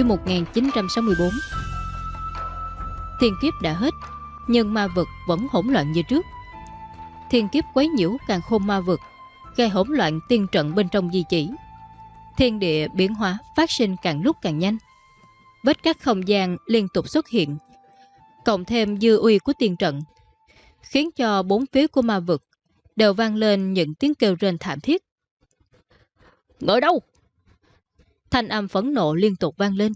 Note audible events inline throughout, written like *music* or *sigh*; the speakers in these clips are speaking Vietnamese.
chương 1964 Thiên kiếp đã hết, Nhưng ma vực vẫn hỗn loạn như trước. Thiên kiếp quấy nhiễu càng khôn ma vực, Gây hỗn loạn tiên trận bên trong di chỉ. Thiên địa biến hóa phát sinh càng lúc càng nhanh. Vết các không gian liên tục xuất hiện, Cộng thêm dư uy của tiên trận, Khiến cho bốn phía của ma vực Đều vang lên những tiếng kêu rên thảm thiết. Ngồi đâu? Thanh âm phẫn nộ liên tục vang lên,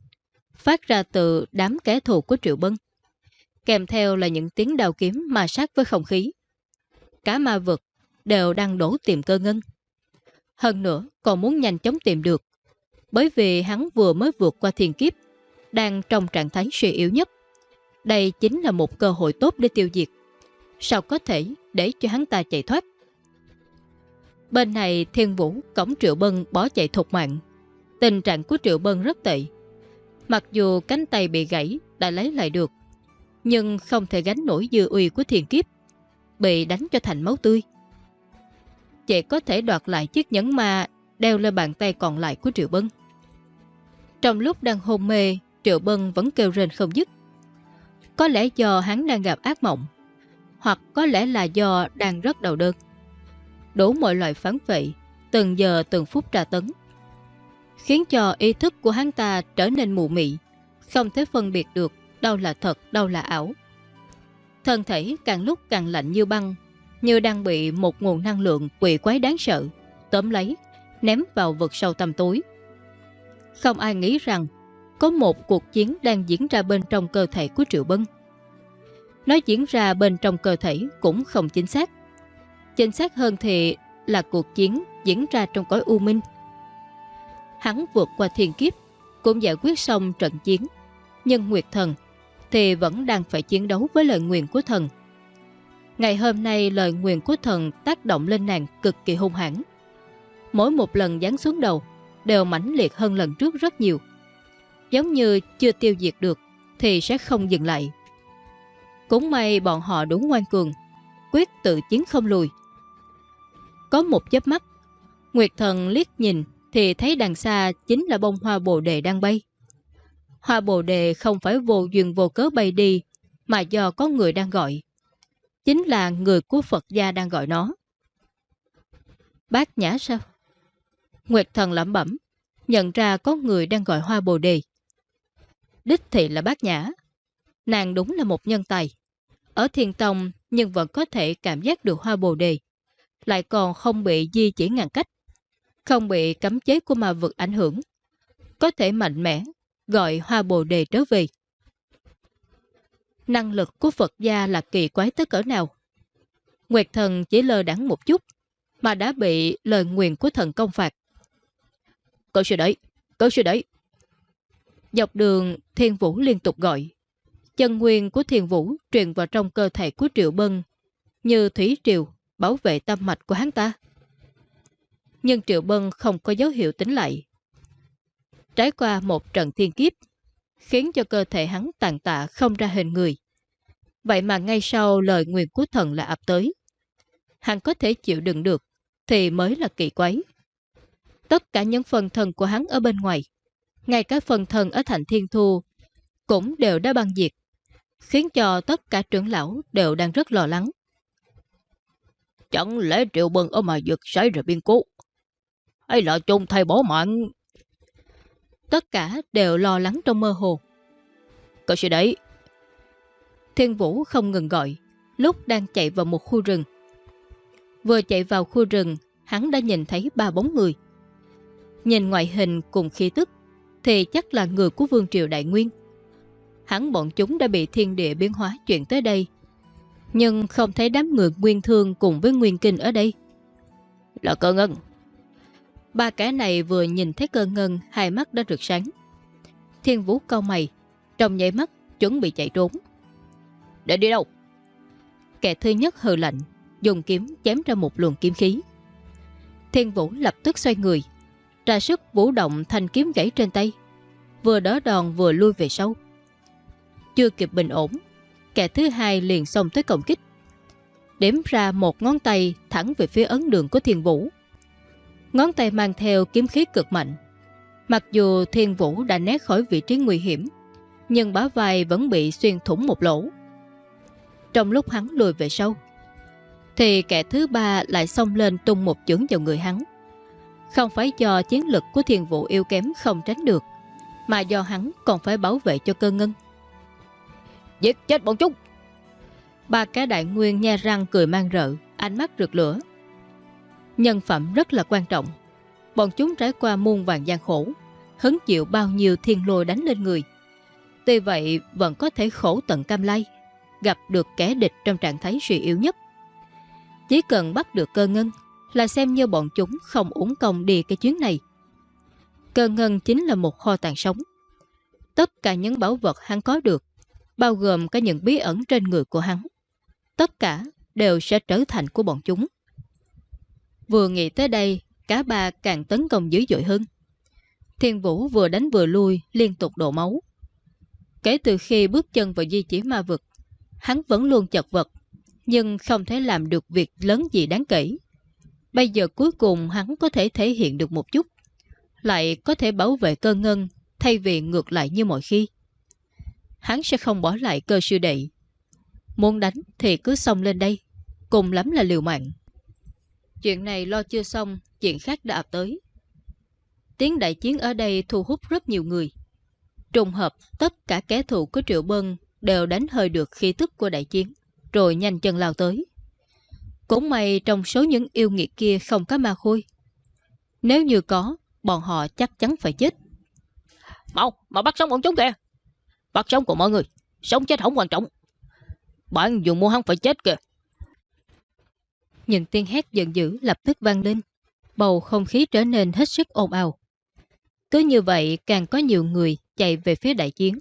phát ra từ đám kẻ thù của Triệu Bân. Kèm theo là những tiếng đào kiếm ma sát với không khí. Cả ma vực đều đang đổ tìm cơ ngân. Hơn nữa còn muốn nhanh chóng tìm được, bởi vì hắn vừa mới vượt qua thiên kiếp, đang trong trạng thái suy yếu nhất. Đây chính là một cơ hội tốt để tiêu diệt. Sao có thể để cho hắn ta chạy thoát? Bên này Thiên Vũ cổng Triệu Bân bỏ chạy thục mạng. Tình trạng của Triệu Bân rất tệ. Mặc dù cánh tay bị gãy đã lấy lại được, nhưng không thể gánh nổi dư uy của thiền kiếp, bị đánh cho thành máu tươi. Chỉ có thể đoạt lại chiếc nhẫn ma đeo lên bàn tay còn lại của Triệu Bân. Trong lúc đang hôn mê, Triệu Bân vẫn kêu rên không dứt. Có lẽ do hắn đang gặp ác mộng, hoặc có lẽ là do đang rất đau đớn đủ mọi loại phán vệ, từng giờ từng phút tra tấn. Khiến cho ý thức của hắn ta trở nên mù mị, không thể phân biệt được đâu là thật, đâu là ảo. Thân thể càng lúc càng lạnh như băng, như đang bị một nguồn năng lượng quỷ quái đáng sợ, tóm lấy, ném vào vực sâu tầm tối. Không ai nghĩ rằng có một cuộc chiến đang diễn ra bên trong cơ thể của Triệu Bân. Nó diễn ra bên trong cơ thể cũng không chính xác. Chính xác hơn thì là cuộc chiến diễn ra trong cõi u minh. Hắn vượt qua thiên kiếp, cũng giải quyết xong trận chiến. Nhưng Nguyệt Thần thì vẫn đang phải chiến đấu với lời nguyện của thần. Ngày hôm nay lời nguyện của thần tác động lên nàng cực kỳ hung hãn. Mỗi một lần giáng xuống đầu đều mãnh liệt hơn lần trước rất nhiều. Giống như chưa tiêu diệt được thì sẽ không dừng lại. Cũng may bọn họ đúng ngoan cường, quyết tự chiến không lùi. Có một chớp mắt, Nguyệt thần liếc nhìn thì thấy đằng xa chính là bông hoa bồ đề đang bay. Hoa bồ đề không phải vô duyên vô cớ bay đi, mà do có người đang gọi. Chính là người của Phật gia đang gọi nó. Bác nhã sao? Nguyệt thần lẩm bẩm, nhận ra có người đang gọi hoa bồ đề. Đích thị là bác nhã. Nàng đúng là một nhân tài. Ở thiền tông nhưng vẫn có thể cảm giác được hoa bồ đề lại còn không bị di chỉ ngàn cách, không bị cấm chế của ma vực ảnh hưởng, có thể mạnh mẽ gọi hoa bồ đề trở về. Năng lực của Phật gia là kỳ quái tới cỡ nào? Nguyệt thần chỉ lơ đắng một chút, mà đã bị lời nguyện của thần công phạt. Cậu sư đấy, cậu sư đấy. Dọc đường, Thiên Vũ liên tục gọi. Chân nguyên của Thiên Vũ truyền vào trong cơ thể của Triệu Bân, như thủy triều bảo vệ tâm mạch của hắn ta. Nhưng Triệu Bân không có dấu hiệu tính lại. Trải qua một trận thiên kiếp, khiến cho cơ thể hắn tàn tạ không ra hình người. Vậy mà ngay sau lời nguyện của thần là ập tới. Hắn có thể chịu đựng được, thì mới là kỳ quái. Tất cả những phần thần của hắn ở bên ngoài, ngay cả phần thần ở thành thiên thu, cũng đều đã băng diệt, khiến cho tất cả trưởng lão đều đang rất lo lắng. Chẳng lẽ Triệu Bân ở mà dược xảy ra biên cố? Hay là chung thay bỏ mạng? Tất cả đều lo lắng trong mơ hồ. Cậu sẽ đấy. Thiên Vũ không ngừng gọi, lúc đang chạy vào một khu rừng. Vừa chạy vào khu rừng, hắn đã nhìn thấy ba bóng người. Nhìn ngoại hình cùng khí tức, thì chắc là người của Vương Triều Đại Nguyên. Hắn bọn chúng đã bị thiên địa biến hóa chuyển tới đây nhưng không thấy đám người nguyên thương cùng với nguyên kinh ở đây. Là cơ ngân. Ba kẻ này vừa nhìn thấy cơ ngân, hai mắt đã rực sáng. Thiên vũ cau mày, trong nhảy mắt chuẩn bị chạy trốn. Để đi đâu? Kẻ thứ nhất hờ lạnh, dùng kiếm chém ra một luồng kiếm khí. Thiên vũ lập tức xoay người, ra sức vũ động thanh kiếm gãy trên tay, vừa đỡ đòn vừa lui về sau. Chưa kịp bình ổn kẻ thứ hai liền xông tới công kích. Đếm ra một ngón tay thẳng về phía ấn đường của thiên vũ. Ngón tay mang theo kiếm khí cực mạnh. Mặc dù Thiên Vũ đã né khỏi vị trí nguy hiểm, nhưng bá vai vẫn bị xuyên thủng một lỗ. Trong lúc hắn lùi về sau, thì kẻ thứ ba lại xông lên tung một chưởng vào người hắn. Không phải do chiến lực của Thiên Vũ yêu kém không tránh được, mà do hắn còn phải bảo vệ cho cơ ngân. Giết chết bọn chúng! Ba cái đại nguyên nha răng cười mang rợ, ánh mắt rực lửa. Nhân phẩm rất là quan trọng. Bọn chúng trải qua muôn vàng gian khổ, hứng chịu bao nhiêu thiên lôi đánh lên người. Tuy vậy vẫn có thể khổ tận cam lai, gặp được kẻ địch trong trạng thái suy yếu nhất. Chỉ cần bắt được cơ ngân là xem như bọn chúng không uống công đi cái chuyến này. Cơ ngân chính là một kho tàng sống. Tất cả những bảo vật hắn có được, bao gồm cả những bí ẩn trên người của hắn, tất cả đều sẽ trở thành của bọn chúng. Vừa nghĩ tới đây, cả ba càng tấn công dữ dội hơn. Thiên Vũ vừa đánh vừa lui, liên tục đổ máu. Kể từ khi bước chân vào di chỉ ma vực, hắn vẫn luôn chật vật, nhưng không thể làm được việc lớn gì đáng kể. Bây giờ cuối cùng hắn có thể thể hiện được một chút, lại có thể bảo vệ cơ ngân thay vì ngược lại như mọi khi. Hắn sẽ không bỏ lại cơ sư đệ. Muốn đánh thì cứ xông lên đây, cùng lắm là liều mạng. Chuyện này lo chưa xong, chuyện khác đã ập tới. Tiếng đại chiến ở đây thu hút rất nhiều người. Trùng hợp, tất cả kẻ thù của Triệu Bân đều đánh hơi được khí tức của đại chiến, rồi nhanh chân lao tới. Cũng may trong số những yêu nghiệt kia không có ma khôi. Nếu như có, bọn họ chắc chắn phải chết. Mau, mà bắt sống bọn chúng kìa. Bắt sống của mọi người, sống chết không quan trọng. Bạn dùng mua hắn phải chết kìa. Những tiếng hét giận dữ lập tức vang lên. Bầu không khí trở nên hết sức ồn ào. Cứ như vậy càng có nhiều người chạy về phía đại chiến.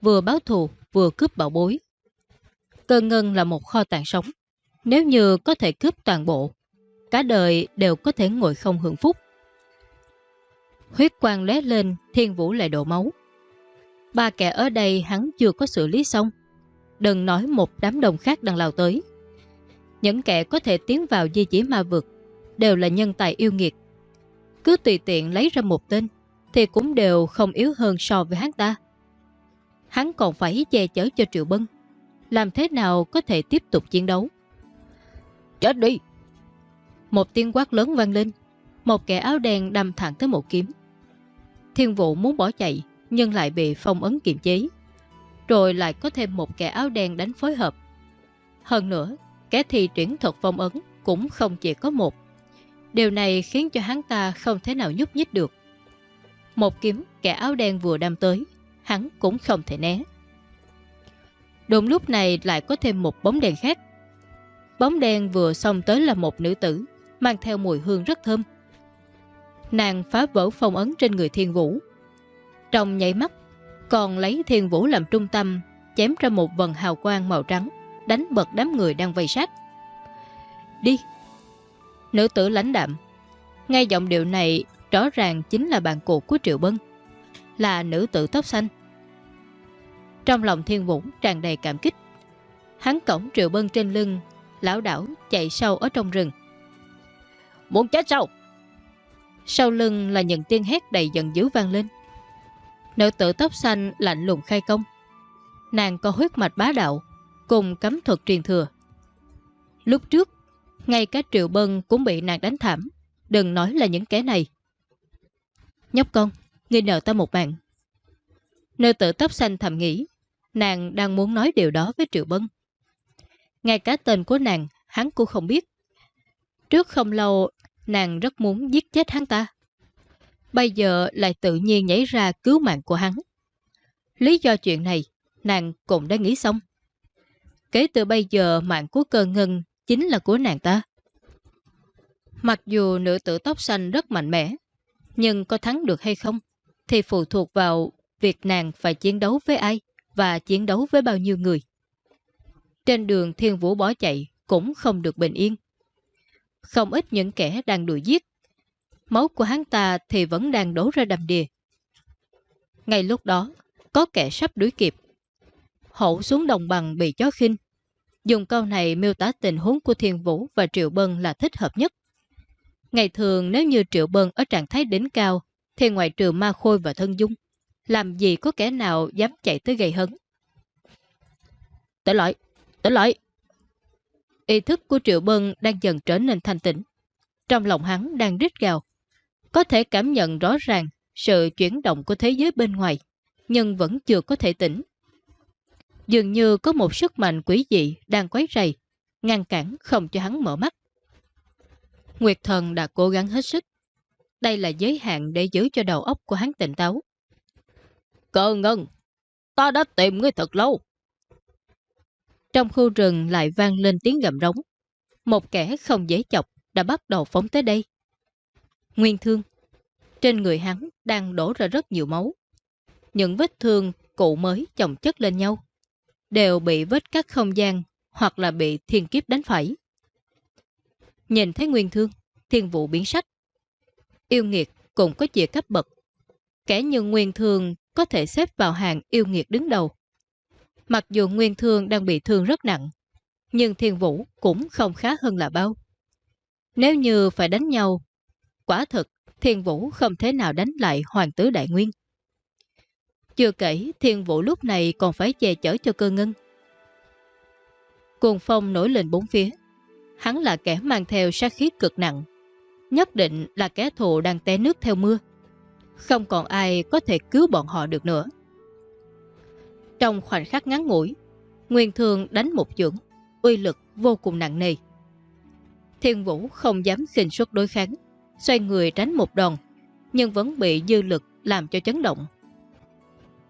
Vừa báo thù, vừa cướp bảo bối. Cơ ngân là một kho tàng sống. Nếu như có thể cướp toàn bộ, cả đời đều có thể ngồi không hưởng phúc. Huyết quang lé lên, thiên vũ lại đổ máu. Ba kẻ ở đây hắn chưa có xử lý xong. Đừng nói một đám đồng khác đang lao tới. Những kẻ có thể tiến vào di chỉ ma vực đều là nhân tài yêu nghiệt. Cứ tùy tiện lấy ra một tên thì cũng đều không yếu hơn so với hắn ta. Hắn còn phải che chở cho Triệu Bân. Làm thế nào có thể tiếp tục chiến đấu? Chết đi! Một tiếng quát lớn vang lên. Một kẻ áo đen đâm thẳng tới một kiếm. Thiên vụ muốn bỏ chạy nhưng lại bị phong ấn kiềm chế. Rồi lại có thêm một kẻ áo đen đánh phối hợp. Hơn nữa, kẻ thi triển thuật phong ấn cũng không chỉ có một. Điều này khiến cho hắn ta không thể nào nhúc nhích được. Một kiếm kẻ áo đen vừa đâm tới, hắn cũng không thể né. Đúng lúc này lại có thêm một bóng đèn khác. Bóng đen vừa xong tới là một nữ tử, mang theo mùi hương rất thơm. Nàng phá vỡ phong ấn trên người thiên vũ. Trong nhảy mắt, còn lấy thiên vũ làm trung tâm, chém ra một vần hào quang màu trắng, đánh bật đám người đang vây sát. Đi! Nữ tử lãnh đạm. Ngay giọng điệu này rõ ràng chính là bạn cuộc của Triệu Bân. Là nữ tử tóc xanh. Trong lòng thiên vũ tràn đầy cảm kích. Hắn cổng Triệu Bân trên lưng, lão đảo chạy sâu ở trong rừng. Muốn chết sao? Sau lưng là những tiếng hét đầy giận dữ vang lên. Nữ tử tóc xanh lạnh lùng khai công. Nàng có huyết mạch bá đạo, cùng cấm thuật truyền thừa. Lúc trước, ngay cả Triệu Bân cũng bị nàng đánh thảm, đừng nói là những kẻ này. Nhóc con, ngươi nợ ta một mạng. nơi tử tóc xanh thầm nghĩ, nàng đang muốn nói điều đó với Triệu Bân. Ngay cả tên của nàng, hắn cũng không biết. Trước không lâu, nàng rất muốn giết chết hắn ta. Bây giờ lại tự nhiên nhảy ra cứu mạng của hắn. Lý do chuyện này, nàng cũng đã nghĩ xong. Kể từ bây giờ mạng của cơ ngân chính là của nàng ta. Mặc dù nữ tử tóc xanh rất mạnh mẽ, nhưng có thắng được hay không thì phụ thuộc vào việc nàng phải chiến đấu với ai và chiến đấu với bao nhiêu người. Trên đường thiên vũ bỏ chạy cũng không được bình yên. Không ít những kẻ đang đuổi giết. Máu của hắn ta thì vẫn đang đổ ra đầm đìa. Ngay lúc đó, có kẻ sắp đuổi kịp. Hậu xuống đồng bằng bị chó khinh. Dùng câu này miêu tả tình huống của Thiên Vũ và Triệu Bân là thích hợp nhất. Ngày thường nếu như Triệu Bân ở trạng thái đỉnh cao thì ngoài trừ ma khôi và thân dung, làm gì có kẻ nào dám chạy tới gây hấn. Tỉnh lõi tỉnh lõi Ý thức của Triệu Bân đang dần trở nên thanh tĩnh. Trong lòng hắn đang rít gào. Có thể cảm nhận rõ ràng sự chuyển động của thế giới bên ngoài, nhưng vẫn chưa có thể tỉnh. Dường như có một sức mạnh quỷ dị đang quấy rầy, ngăn cản không cho hắn mở mắt. Nguyệt thần đã cố gắng hết sức. Đây là giới hạn để giữ cho đầu óc của hắn tỉnh táo. Cơ ngân, ta đã tìm ngươi thật lâu. Trong khu rừng lại vang lên tiếng gầm rống. Một kẻ không dễ chọc đã bắt đầu phóng tới đây. Nguyên thương. Trên người hắn đang đổ ra rất nhiều máu. Những vết thương cụ mới chồng chất lên nhau đều bị vết cắt không gian hoặc là bị thiên kiếp đánh phải. Nhìn thấy nguyên thương, thiên vụ biến sắc. Yêu nghiệt cũng có chia cấp bậc. Kẻ như nguyên thương có thể xếp vào hàng yêu nghiệt đứng đầu. Mặc dù nguyên thương đang bị thương rất nặng, nhưng thiên vũ cũng không khá hơn là bao. Nếu như phải đánh nhau, quả thực thiên vũ không thể nào đánh lại hoàng tứ đại nguyên. Chưa kể thiên vũ lúc này còn phải che chở cho cơ ngân. Cuồng phong nổi lên bốn phía. Hắn là kẻ mang theo sát khí cực nặng. Nhất định là kẻ thù đang té nước theo mưa. Không còn ai có thể cứu bọn họ được nữa. Trong khoảnh khắc ngắn ngủi, Nguyên Thương đánh một chưởng, uy lực vô cùng nặng nề. Thiên Vũ không dám khinh suất đối kháng, xoay người tránh một đòn, nhưng vẫn bị dư lực làm cho chấn động.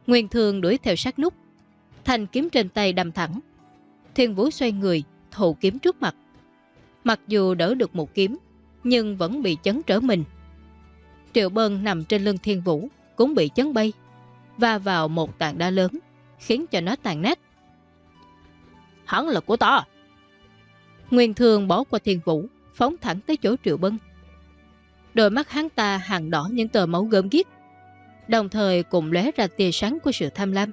Nguyên Thương đuổi theo sát nút, thanh kiếm trên tay đâm thẳng. Thiên Vũ xoay người, thụ kiếm trước mặt. Mặc dù đỡ được một kiếm, nhưng vẫn bị chấn trở mình. Triệu Bân nằm trên lưng Thiên Vũ cũng bị chấn bay, va vào một tảng đá lớn, khiến cho nó tàn nát. Hắn là của ta! Nguyên Thương bỏ qua Thiên Vũ, phóng thẳng tới chỗ Triệu Bân. Đôi mắt hắn ta hàng đỏ những tờ máu gớm ghiếc, đồng thời cũng lóe ra tia sáng của sự tham lam.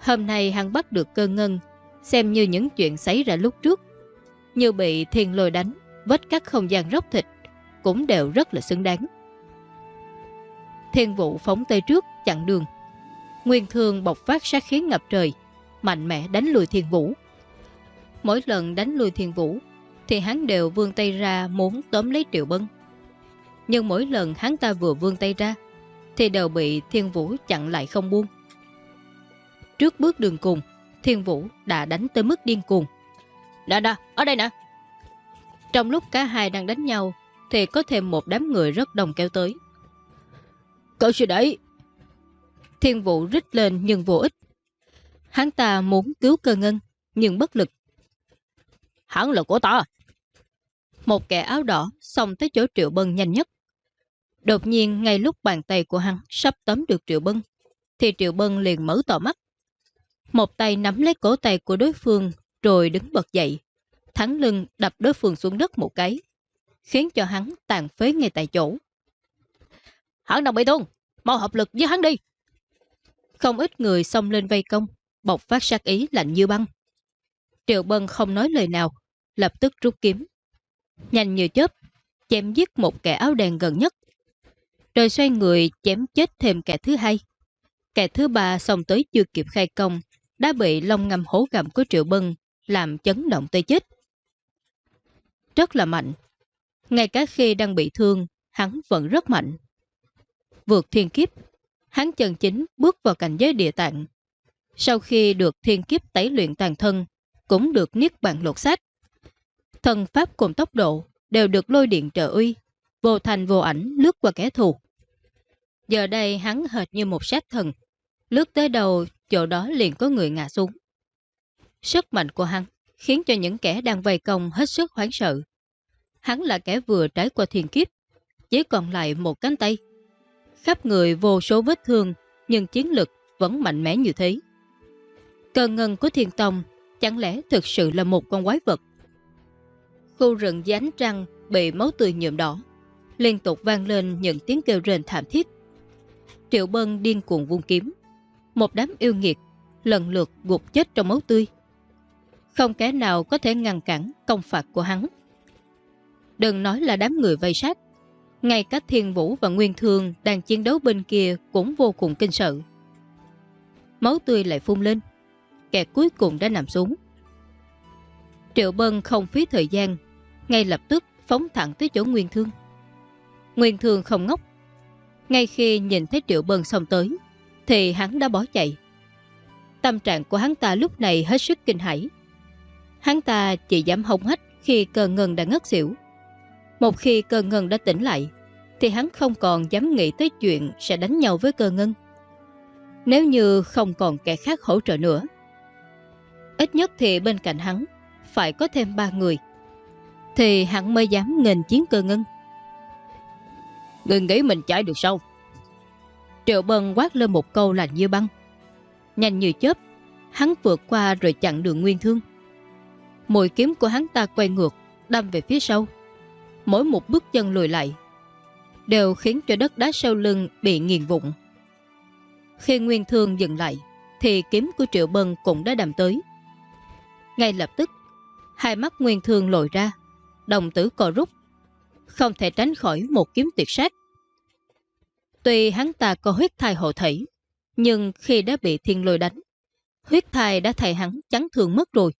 Hôm nay hắn bắt được cơ ngân, xem như những chuyện xảy ra lúc trước. Như bị thiên lôi đánh, vết các không gian róc thịt, cũng đều rất là xứng đáng. Thiên vụ phóng tay trước, chặn đường. Nguyên thương bộc phát sát khí ngập trời, mạnh mẽ đánh lùi thiên vũ. Mỗi lần đánh lùi thiên vũ, thì hắn đều vươn tay ra muốn tóm lấy triệu bân. Nhưng mỗi lần hắn ta vừa vươn tay ra, thì đều bị thiên vũ chặn lại không buông. Trước bước đường cùng, thiên vũ đã đánh tới mức điên cuồng. Nè nè, ở đây nè. Trong lúc cả hai đang đánh nhau, thì có thêm một đám người rất đông kéo tới. Cậu sư đấy. Thiên vũ rít lên nhưng vô ích. Hắn ta muốn cứu cơ ngân, nhưng bất lực. Hắn là của ta. Một kẻ áo đỏ xông tới chỗ triệu bân nhanh nhất. Đột nhiên ngay lúc bàn tay của hắn sắp tóm được Triệu Bân, thì Triệu Bân liền mở tỏ mắt. Một tay nắm lấy cổ tay của đối phương rồi đứng bật dậy, thắng lưng đập đối phương xuống đất một cái, khiến cho hắn tàn phế ngay tại chỗ. Hắn đồng bị thương, mau hợp lực với hắn đi. Không ít người xông lên vây công, bộc phát sát ý lạnh như băng. Triệu Bân không nói lời nào, lập tức rút kiếm. Nhanh như chớp, chém giết một kẻ áo đen gần nhất rồi xoay người chém chết thêm kẻ thứ hai. Kẻ thứ ba xong tới chưa kịp khai công, đã bị lông ngầm hố gặm của Triệu Bân làm chấn động tới chết. Rất là mạnh. Ngay cả khi đang bị thương, hắn vẫn rất mạnh. Vượt thiên kiếp, hắn chân chính bước vào cảnh giới địa tạng. Sau khi được thiên kiếp tẩy luyện toàn thân, cũng được niết bàn lột xác. Thần pháp cùng tốc độ đều được lôi điện trợ uy, vô thành vô ảnh lướt qua kẻ thù. Giờ đây hắn hệt như một sát thần. Lướt tới đầu, chỗ đó liền có người ngã xuống. Sức mạnh của hắn khiến cho những kẻ đang vây công hết sức hoảng sợ. Hắn là kẻ vừa trải qua thiền kiếp, chỉ còn lại một cánh tay. Khắp người vô số vết thương, nhưng chiến lực vẫn mạnh mẽ như thế. Cơn ngân của thiên tông chẳng lẽ thực sự là một con quái vật? Khu rừng dánh trăng bị máu tươi nhuộm đỏ, liên tục vang lên những tiếng kêu rền thảm thiết. Triệu Bân điên cuồng vung kiếm. Một đám yêu nghiệt, lần lượt gục chết trong máu tươi. Không kẻ nào có thể ngăn cản công phạt của hắn. Đừng nói là đám người vây sát. Ngay cả Thiên Vũ và Nguyên Thương đang chiến đấu bên kia cũng vô cùng kinh sợ. Máu tươi lại phun lên, kẻ cuối cùng đã nằm xuống. Triệu Bân không phí thời gian, ngay lập tức phóng thẳng tới chỗ Nguyên Thương. Nguyên Thương không ngốc. Ngay khi nhìn thấy Triệu Bân xông tới, thì hắn đã bỏ chạy. Tâm trạng của hắn ta lúc này hết sức kinh hãi. Hắn ta chỉ dám hông hách khi cờ ngân đã ngất xỉu. Một khi cơ ngân đã tỉnh lại, thì hắn không còn dám nghĩ tới chuyện sẽ đánh nhau với cơ ngân. Nếu như không còn kẻ khác hỗ trợ nữa. Ít nhất thì bên cạnh hắn phải có thêm ba người. Thì hắn mới dám nghênh chiến cơ ngân. Người nghĩ mình chạy được sao? Triệu Bân quát lên một câu lạnh như băng. Nhanh như chớp, hắn vượt qua rồi chặn đường nguyên thương. Mùi kiếm của hắn ta quay ngược, đâm về phía sau. Mỗi một bước chân lùi lại, đều khiến cho đất đá sau lưng bị nghiền vụn. Khi nguyên thương dừng lại, thì kiếm của Triệu Bân cũng đã đầm tới. Ngay lập tức, hai mắt nguyên thương lồi ra, đồng tử cò rút, không thể tránh khỏi một kiếm tuyệt sát. Tuy hắn ta có huyết thai hộ thể, nhưng khi đã bị thiên lôi đánh, huyết thai đã thay hắn chắn thương mất rồi.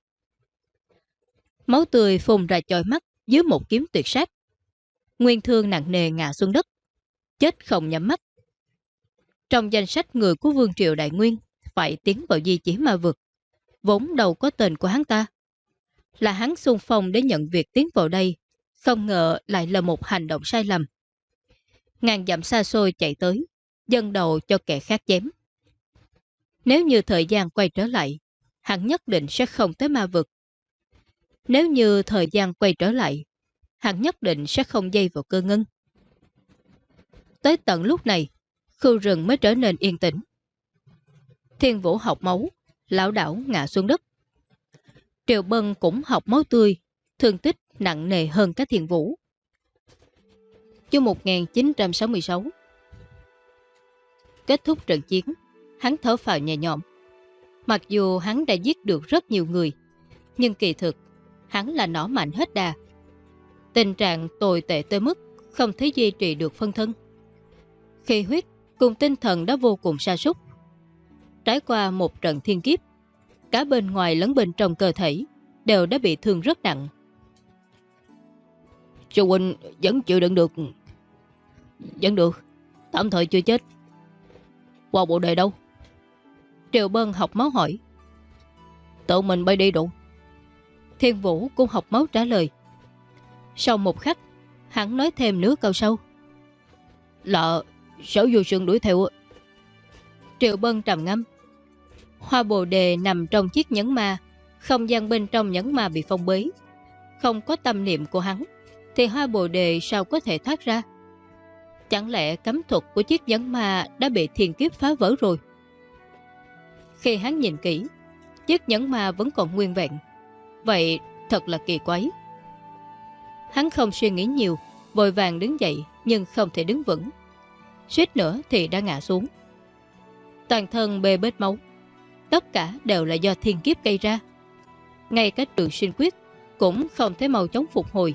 Máu tươi phùng ra chòi mắt dưới một kiếm tuyệt sát. Nguyên thương nặng nề ngã xuống đất, chết không nhắm mắt. Trong danh sách người của Vương Triều Đại Nguyên phải tiến vào di chỉ ma vực, vốn đầu có tên của hắn ta. Là hắn xung phong để nhận việc tiến vào đây, không ngờ lại là một hành động sai lầm. Ngàn dặm xa xôi chạy tới, dân đầu cho kẻ khác chém. Nếu như thời gian quay trở lại, hắn nhất định sẽ không tới ma vực. Nếu như thời gian quay trở lại, hắn nhất định sẽ không dây vào cơ ngân. Tới tận lúc này, khu rừng mới trở nên yên tĩnh. Thiên vũ học máu, lão đảo ngã xuống đất. Triều Bân cũng học máu tươi, thương tích nặng nề hơn các thiên vũ. Chương 1966 Kết thúc trận chiến, hắn thở phào nhẹ nhõm. Mặc dù hắn đã giết được rất nhiều người, nhưng kỳ thực, hắn là nỏ mạnh hết đà. Tình trạng tồi tệ tới mức không thể duy trì được phân thân. Khi huyết cùng tinh thần đã vô cùng sa sút Trải qua một trận thiên kiếp, cả bên ngoài lẫn bên trong cơ thể đều đã bị thương rất nặng. Sư huynh vẫn chịu đựng được. Vẫn được, tạm thời chưa chết. Qua bộ đề đâu? Triệu Bân học máu hỏi. Tự mình bay đi đủ. Thiên Vũ cũng học máu trả lời. Sau một khắc, hắn nói thêm nửa câu sâu. Là sở Du sương đuổi theo. Triệu Bân trầm ngâm. Hoa bồ đề nằm trong chiếc nhẫn ma, không gian bên trong nhẫn ma bị phong bế. Không có tâm niệm của hắn, thì hoa bồ đề sao có thể thoát ra? Chẳng lẽ cấm thuật của chiếc nhẫn ma đã bị thiền kiếp phá vỡ rồi? Khi hắn nhìn kỹ, chiếc nhẫn ma vẫn còn nguyên vẹn. Vậy thật là kỳ quái. Hắn không suy nghĩ nhiều, vội vàng đứng dậy nhưng không thể đứng vững. Suýt nữa thì đã ngã xuống. Toàn thân bê bết máu. Tất cả đều là do thiên kiếp gây ra. Ngay cả trường sinh quyết cũng không thể mau chóng phục hồi.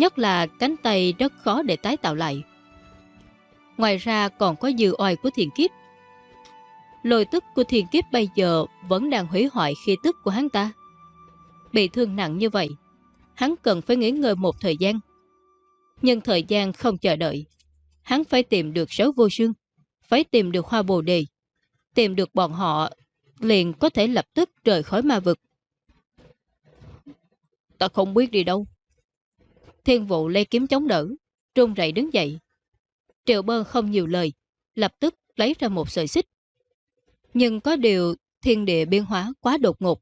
Nhất là cánh tay rất khó để tái tạo lại. Ngoài ra còn có dư oai của thiền kiếp. Lôi tức của thiền kiếp bây giờ vẫn đang hủy hoại khi tức của hắn ta. Bị thương nặng như vậy, hắn cần phải nghỉ ngơi một thời gian. Nhưng thời gian không chờ đợi. Hắn phải tìm được sớ vô sương, phải tìm được hoa bồ đề. Tìm được bọn họ, liền có thể lập tức rời khỏi ma vực. Ta không biết đi đâu. Thiên vụ lê kiếm chống đỡ, trung rậy đứng dậy. Triệu bơ không nhiều lời, lập tức lấy ra một sợi xích. Nhưng có điều thiên địa biên hóa quá đột ngột.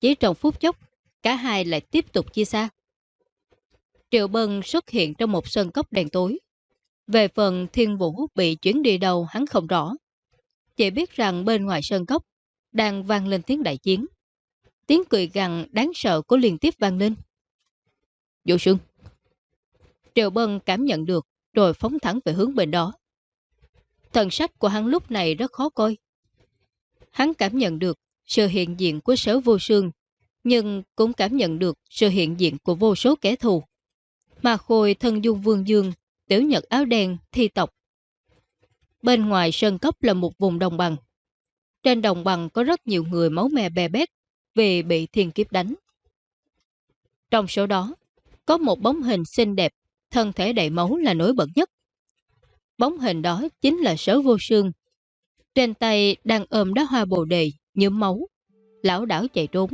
Chỉ trong phút chốc, cả hai lại tiếp tục chia xa. Triệu Bân xuất hiện trong một sân cốc đèn tối. Về phần thiên vũ bị chuyển đi đâu hắn không rõ. Chỉ biết rằng bên ngoài sân cốc đang vang lên tiếng đại chiến. Tiếng cười gằn đáng sợ của liên tiếp vang lên. Vô sương. Triệu Bân cảm nhận được rồi phóng thẳng về hướng bên đó. Thần sắc của hắn lúc này rất khó coi. Hắn cảm nhận được sự hiện diện của sở vô sương, nhưng cũng cảm nhận được sự hiện diện của vô số kẻ thù. Mà khôi thân dung vương dương tiểu nhật áo đen thi tộc. Bên ngoài sơn cốc là một vùng đồng bằng. Trên đồng bằng có rất nhiều người máu me bè bét vì bị thiên kiếp đánh. Trong số đó, có một bóng hình xinh đẹp, thân thể đầy máu là nổi bật nhất. Bóng hình đó chính là sở vô sương. Trên tay đang ôm đá hoa bồ đề, nhuộm máu, lão đảo chạy trốn.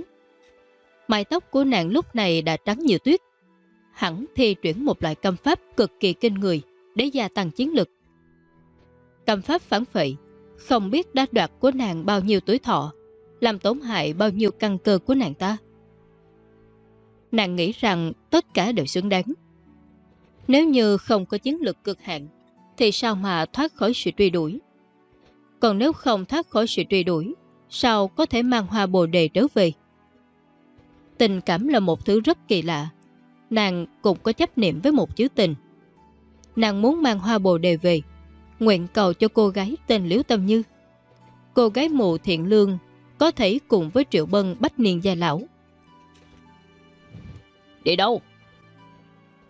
Mái tóc của nàng lúc này đã trắng như tuyết. Hẳn thi chuyển một loại cầm pháp cực kỳ kinh người để gia tăng chiến lực. Cầm pháp phản phệ, không biết đã đoạt của nàng bao nhiêu tuổi thọ, làm tổn hại bao nhiêu căn cơ của nàng ta. Nàng nghĩ rằng tất cả đều xứng đáng. Nếu như không có chiến lực cực hạn, thì sao mà thoát khỏi sự truy đuổi? Còn nếu không thoát khỏi sự truy đuổi, sao có thể mang hoa bồ đề trở về? Tình cảm là một thứ rất kỳ lạ. Nàng cũng có chấp niệm với một chữ tình. Nàng muốn mang hoa bồ đề về, nguyện cầu cho cô gái tên Liễu Tâm Như. Cô gái mù thiện lương có thể cùng với Triệu Bân bách niên gia lão. Đi đâu?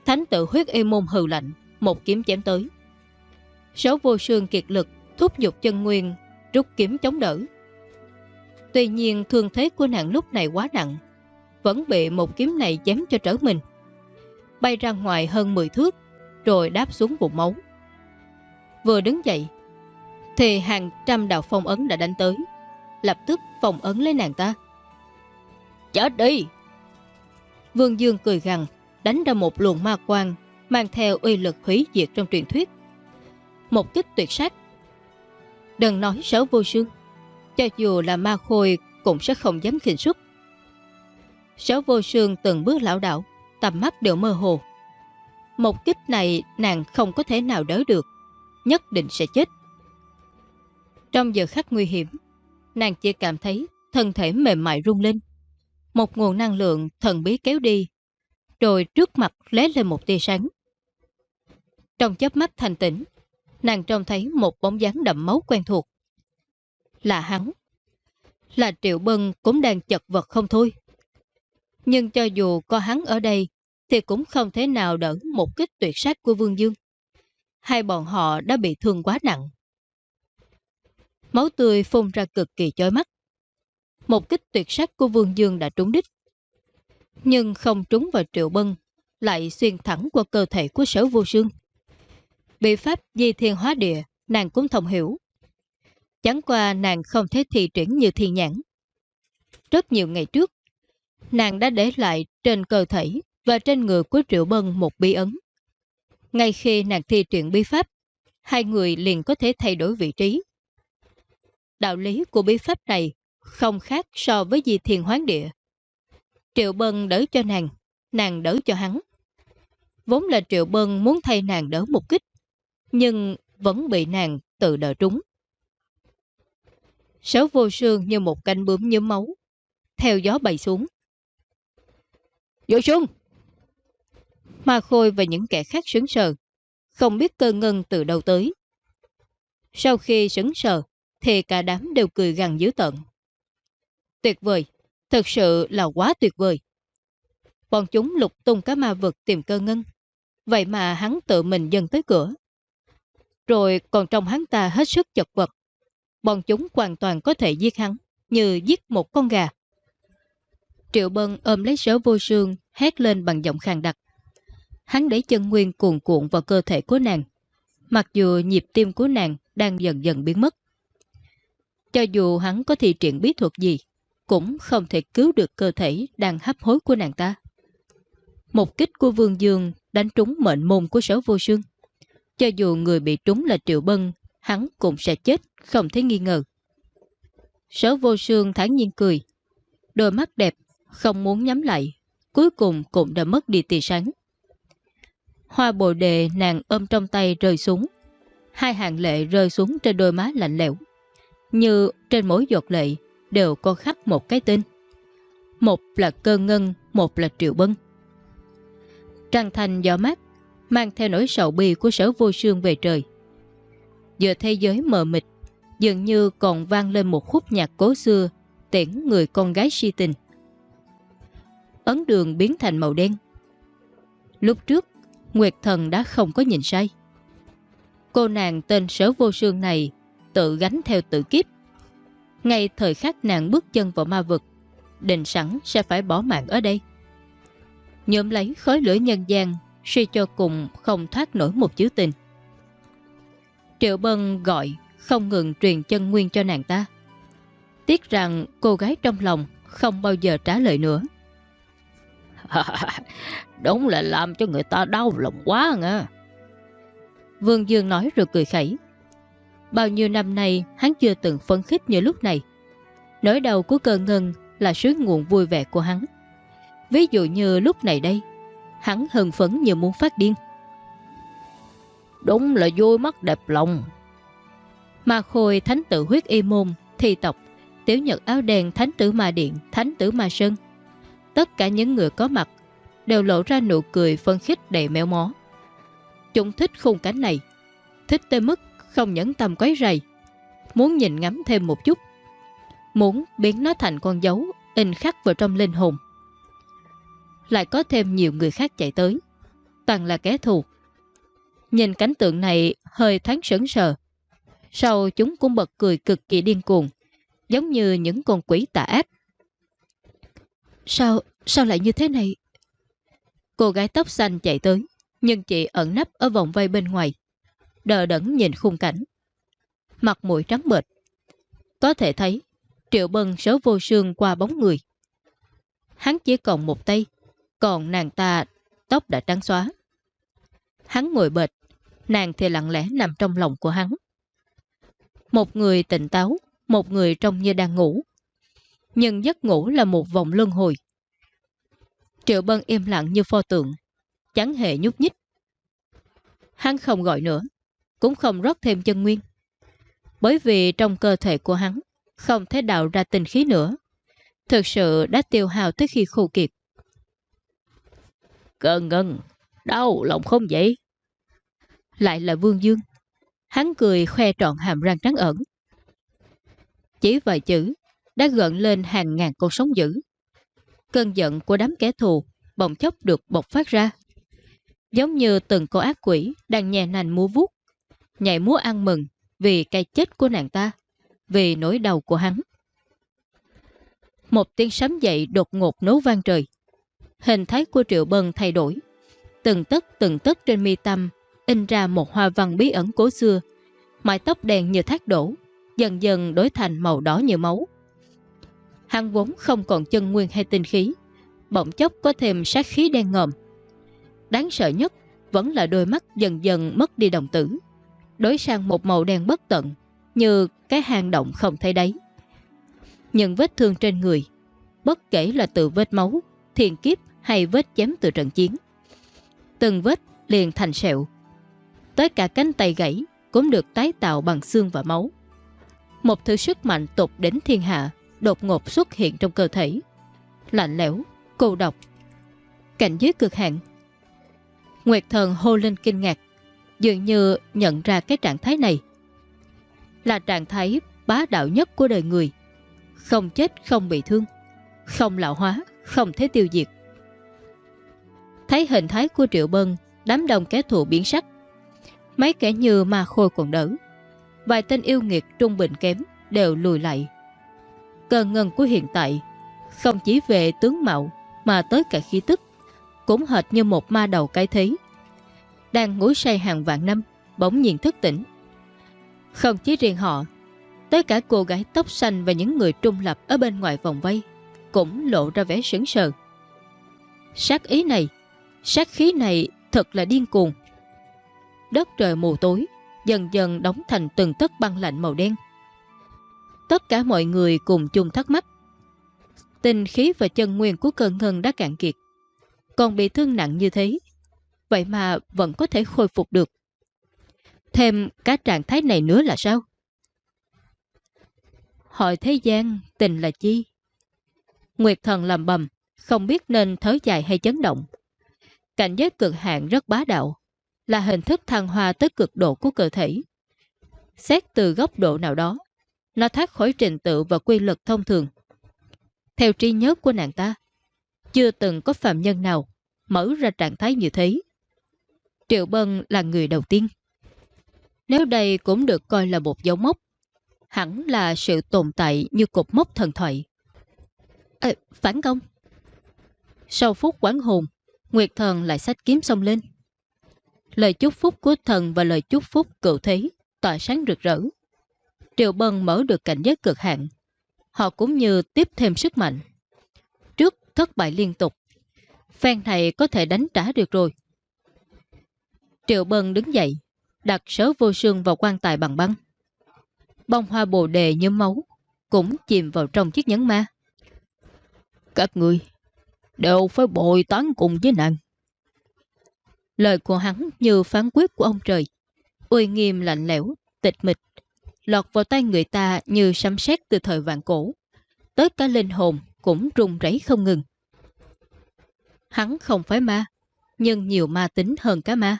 Thánh tự huyết y môn hừ lạnh, một kiếm chém tới. Sáu vô sương kiệt lực, thúc giục chân nguyên, rút kiếm chống đỡ. Tuy nhiên thương thế của nàng lúc này quá nặng, vẫn bị một kiếm này chém cho trở mình. Bay ra ngoài hơn 10 thước, rồi đáp xuống vùng máu. Vừa đứng dậy, thì hàng trăm đạo phong ấn đã đánh tới, lập tức phong ấn lấy nàng ta. Chết đi! Vương Dương cười gằn, đánh ra một luồng ma quang, mang theo uy lực hủy diệt trong truyền thuyết. Một kích tuyệt sát. Đừng nói xấu vô sương, cho dù là ma khôi cũng sẽ không dám khinh xuất. Sáu vô sương từng bước lão đảo, tầm mắt đều mơ hồ. Một kích này nàng không có thể nào đỡ được, nhất định sẽ chết. Trong giờ khắc nguy hiểm, nàng chỉ cảm thấy thân thể mềm mại rung lên. Một nguồn năng lượng thần bí kéo đi, rồi trước mặt lé lên một tia sáng. Trong chớp mắt thành tỉnh, nàng trông thấy một bóng dáng đậm máu quen thuộc. Là hắn. Là Triệu Bân cũng đang chật vật không thôi. Nhưng cho dù có hắn ở đây, thì cũng không thể nào đỡ một kích tuyệt sát của Vương Dương. Hai bọn họ đã bị thương quá nặng. Máu tươi phun ra cực kỳ chói mắt. Một kích tuyệt sắc của Vương Dương đã trúng đích. Nhưng không trúng vào Triệu Bân, lại xuyên thẳng qua cơ thể của sở vô sương. Bị pháp di thiên hóa địa, nàng cũng thông hiểu. Chẳng qua nàng không thể thi triển như thiên nhãn. Rất nhiều ngày trước, nàng đã để lại trên cơ thể và trên người của Triệu Bân một bí ấn. Ngay khi nàng thi triển bí pháp, hai người liền có thể thay đổi vị trí. Đạo lý của bí pháp này không khác so với di thiền hoán địa. Triệu Bân đỡ cho nàng, nàng đỡ cho hắn. Vốn là Triệu Bân muốn thay nàng đỡ một kích, nhưng vẫn bị nàng tự đỡ trúng. Sáu vô sương như một canh bướm nhớm máu, theo gió bay xuống. Vô sương! Ma Khôi và những kẻ khác sững sờ, không biết cơ ngân từ đâu tới. Sau khi sững sờ, thì cả đám đều cười gằn dữ tận. Tuyệt vời, thật sự là quá tuyệt vời. Bọn chúng lục tung cá ma vực tìm cơ ngân, vậy mà hắn tự mình dần tới cửa. Rồi còn trong hắn ta hết sức chật vật. Bọn chúng hoàn toàn có thể giết hắn, như giết một con gà. Triệu Bân ôm lấy sớ vô sương, hét lên bằng giọng khàn đặc. Hắn để chân nguyên cuồn cuộn vào cơ thể của nàng, mặc dù nhịp tim của nàng đang dần dần biến mất. Cho dù hắn có thị triển bí thuật gì, cũng không thể cứu được cơ thể đang hấp hối của nàng ta. Một kích của Vương Dương đánh trúng mệnh môn của sở vô sương. Cho dù người bị trúng là Triệu Bân, hắn cũng sẽ chết, không thấy nghi ngờ. Sở vô sương thản nhiên cười. Đôi mắt đẹp, không muốn nhắm lại, cuối cùng cũng đã mất đi tia sáng. Hoa bồ đề nàng ôm trong tay rơi xuống. Hai hàng lệ rơi xuống trên đôi má lạnh lẽo. Như trên mỗi giọt lệ đều có khắc một cái tên. Một là cơ ngân, một là triệu bân. Trăng thành gió mát, mang theo nỗi sầu bi của sở vô sương về trời. Giờ thế giới mờ mịt, dường như còn vang lên một khúc nhạc cố xưa, tiễn người con gái si tình. Ấn đường biến thành màu đen. Lúc trước, Nguyệt Thần đã không có nhìn sai. Cô nàng tên sở vô sương này tự gánh theo tự kiếp. Ngay thời khắc nàng bước chân vào ma vực, định sẵn sẽ phải bỏ mạng ở đây. Nhuộm lấy khói lửa nhân gian, suy cho cùng không thoát nổi một chữ tình. Triệu Bân gọi, không ngừng truyền chân nguyên cho nàng ta. Tiếc rằng cô gái trong lòng không bao giờ trả lời nữa. *laughs* Đúng là làm cho người ta đau lòng quá nha. Vương Dương nói rồi cười khẩy. Bao nhiêu năm nay hắn chưa từng phấn khích như lúc này. Nỗi đầu của cơ ngân là suối nguồn vui vẻ của hắn. Ví dụ như lúc này đây, hắn hừng phấn như muốn phát điên. Đúng là vui mắt đẹp lòng. Ma Khôi Thánh tử huyết y môn, thi tộc, tiểu nhật áo đen Thánh tử Ma Điện, Thánh tử Ma Sơn. Tất cả những người có mặt đều lộ ra nụ cười phân khích đầy méo mó. Chúng thích khung cảnh này, thích tới mức không nhẫn tâm quấy rầy, muốn nhìn ngắm thêm một chút, muốn biến nó thành con dấu in khắc vào trong linh hồn. Lại có thêm nhiều người khác chạy tới, toàn là kẻ thù. Nhìn cảnh tượng này hơi thoáng sững sờ, sau chúng cũng bật cười cực kỳ điên cuồng, giống như những con quỷ tà ác. Sao, sao lại như thế này? Cô gái tóc xanh chạy tới, nhưng chị ẩn nấp ở vòng vây bên ngoài, đờ đẫn nhìn khung cảnh. Mặt mũi trắng bệch. Có thể thấy, Triệu Bân sớ vô sương qua bóng người. Hắn chỉ còn một tay, còn nàng ta tóc đã trắng xóa. Hắn ngồi bệt, nàng thì lặng lẽ nằm trong lòng của hắn. Một người tỉnh táo, một người trông như đang ngủ. Nhưng giấc ngủ là một vòng luân hồi. Triệu Bân im lặng như pho tượng, chẳng hề nhúc nhích. Hắn không gọi nữa, cũng không rót thêm chân nguyên. Bởi vì trong cơ thể của hắn không thể đạo ra tình khí nữa. Thực sự đã tiêu hào tới khi khô kiệt. Cơn ngân, đau lòng không vậy? Lại là Vương Dương. Hắn cười khoe trọn hàm răng trắng ẩn. Chỉ vài chữ đã gợn lên hàng ngàn con sóng dữ. Cơn giận của đám kẻ thù bỗng chốc được bộc phát ra. Giống như từng con ác quỷ đang nhẹ nành mua vuốt, nhảy múa ăn mừng vì cái chết của nàng ta, vì nỗi đau của hắn. Một tiếng sấm dậy đột ngột nấu vang trời. Hình thái của Triệu Bân thay đổi. Từng tấc từng tấc trên mi tâm in ra một hoa văn bí ẩn cố xưa. Mái tóc đen như thác đổ, dần dần đổi thành màu đỏ như máu. Hắn vốn không còn chân nguyên hay tinh khí, bỗng chốc có thêm sát khí đen ngòm. Đáng sợ nhất vẫn là đôi mắt dần dần mất đi đồng tử, đối sang một màu đen bất tận, như cái hang động không thấy đáy. Những vết thương trên người, bất kể là từ vết máu, thiền kiếp hay vết chém từ trận chiến. Từng vết liền thành sẹo. Tới cả cánh tay gãy cũng được tái tạo bằng xương và máu. Một thứ sức mạnh tột đến thiên hạ đột ngột xuất hiện trong cơ thể. Lạnh lẽo, cô độc. Cảnh giới cực hạn. Nguyệt thần hô lên kinh ngạc, dường như nhận ra cái trạng thái này. Là trạng thái bá đạo nhất của đời người. Không chết, không bị thương, không lão hóa, không thế tiêu diệt. Thấy hình thái của Triệu Bân, đám đông kẻ thù biến sắc. Mấy kẻ như ma khôi còn đỡ. Vài tên yêu nghiệt trung bình kém đều lùi lại. Cơn ngân của hiện tại không chỉ về tướng mạo mà tới cả khí tức cũng hệt như một ma đầu cái thế. Đang ngủ say hàng vạn năm, bỗng nhiên thức tỉnh. Không chỉ riêng họ, tới cả cô gái tóc xanh và những người trung lập ở bên ngoài vòng vây cũng lộ ra vẻ sững sờ. Sát ý này, sát khí này thật là điên cuồng. Đất trời mù tối, dần dần đóng thành từng tấc băng lạnh màu đen. Tất cả mọi người cùng chung thắc mắc. Tình khí và chân nguyên của cơn ngân đã cạn kiệt. Còn bị thương nặng như thế, vậy mà vẫn có thể khôi phục được. Thêm cả trạng thái này nữa là sao? Hỏi thế gian, tình là chi? Nguyệt thần làm bầm, không biết nên thở dài hay chấn động. Cảnh giới cực hạn rất bá đạo, là hình thức thăng hoa tới cực độ của cơ thể. Xét từ góc độ nào đó, nó thoát khỏi trình tự và quy luật thông thường. Theo trí nhớ của nàng ta, chưa từng có phạm nhân nào mở ra trạng thái như thế. Triệu Bân là người đầu tiên. Nếu đây cũng được coi là một dấu mốc, hẳn là sự tồn tại như cột mốc thần thoại. À, phản công. Sau phút quán hồn, Nguyệt Thần lại sách kiếm xông lên. Lời chúc phúc của thần và lời chúc phúc cựu thế tỏa sáng rực rỡ. Triệu Bân mở được cảnh giới cực hạn. Họ cũng như tiếp thêm sức mạnh. Trước thất bại liên tục. Phan này có thể đánh trả được rồi. Triệu Bân đứng dậy, đặt sớ vô sương vào quan tài bằng băng. Bông hoa bồ đề như máu, cũng chìm vào trong chiếc nhẫn ma. Các người đều phải bồi tán cùng với nàng. Lời của hắn như phán quyết của ông trời, uy nghiêm lạnh lẽo, tịch mịch, lọt vào tay người ta như sấm sét từ thời vạn cổ. Tới cả linh hồn cũng rung rẩy không ngừng. Hắn không phải ma, nhưng nhiều ma tính hơn cả ma.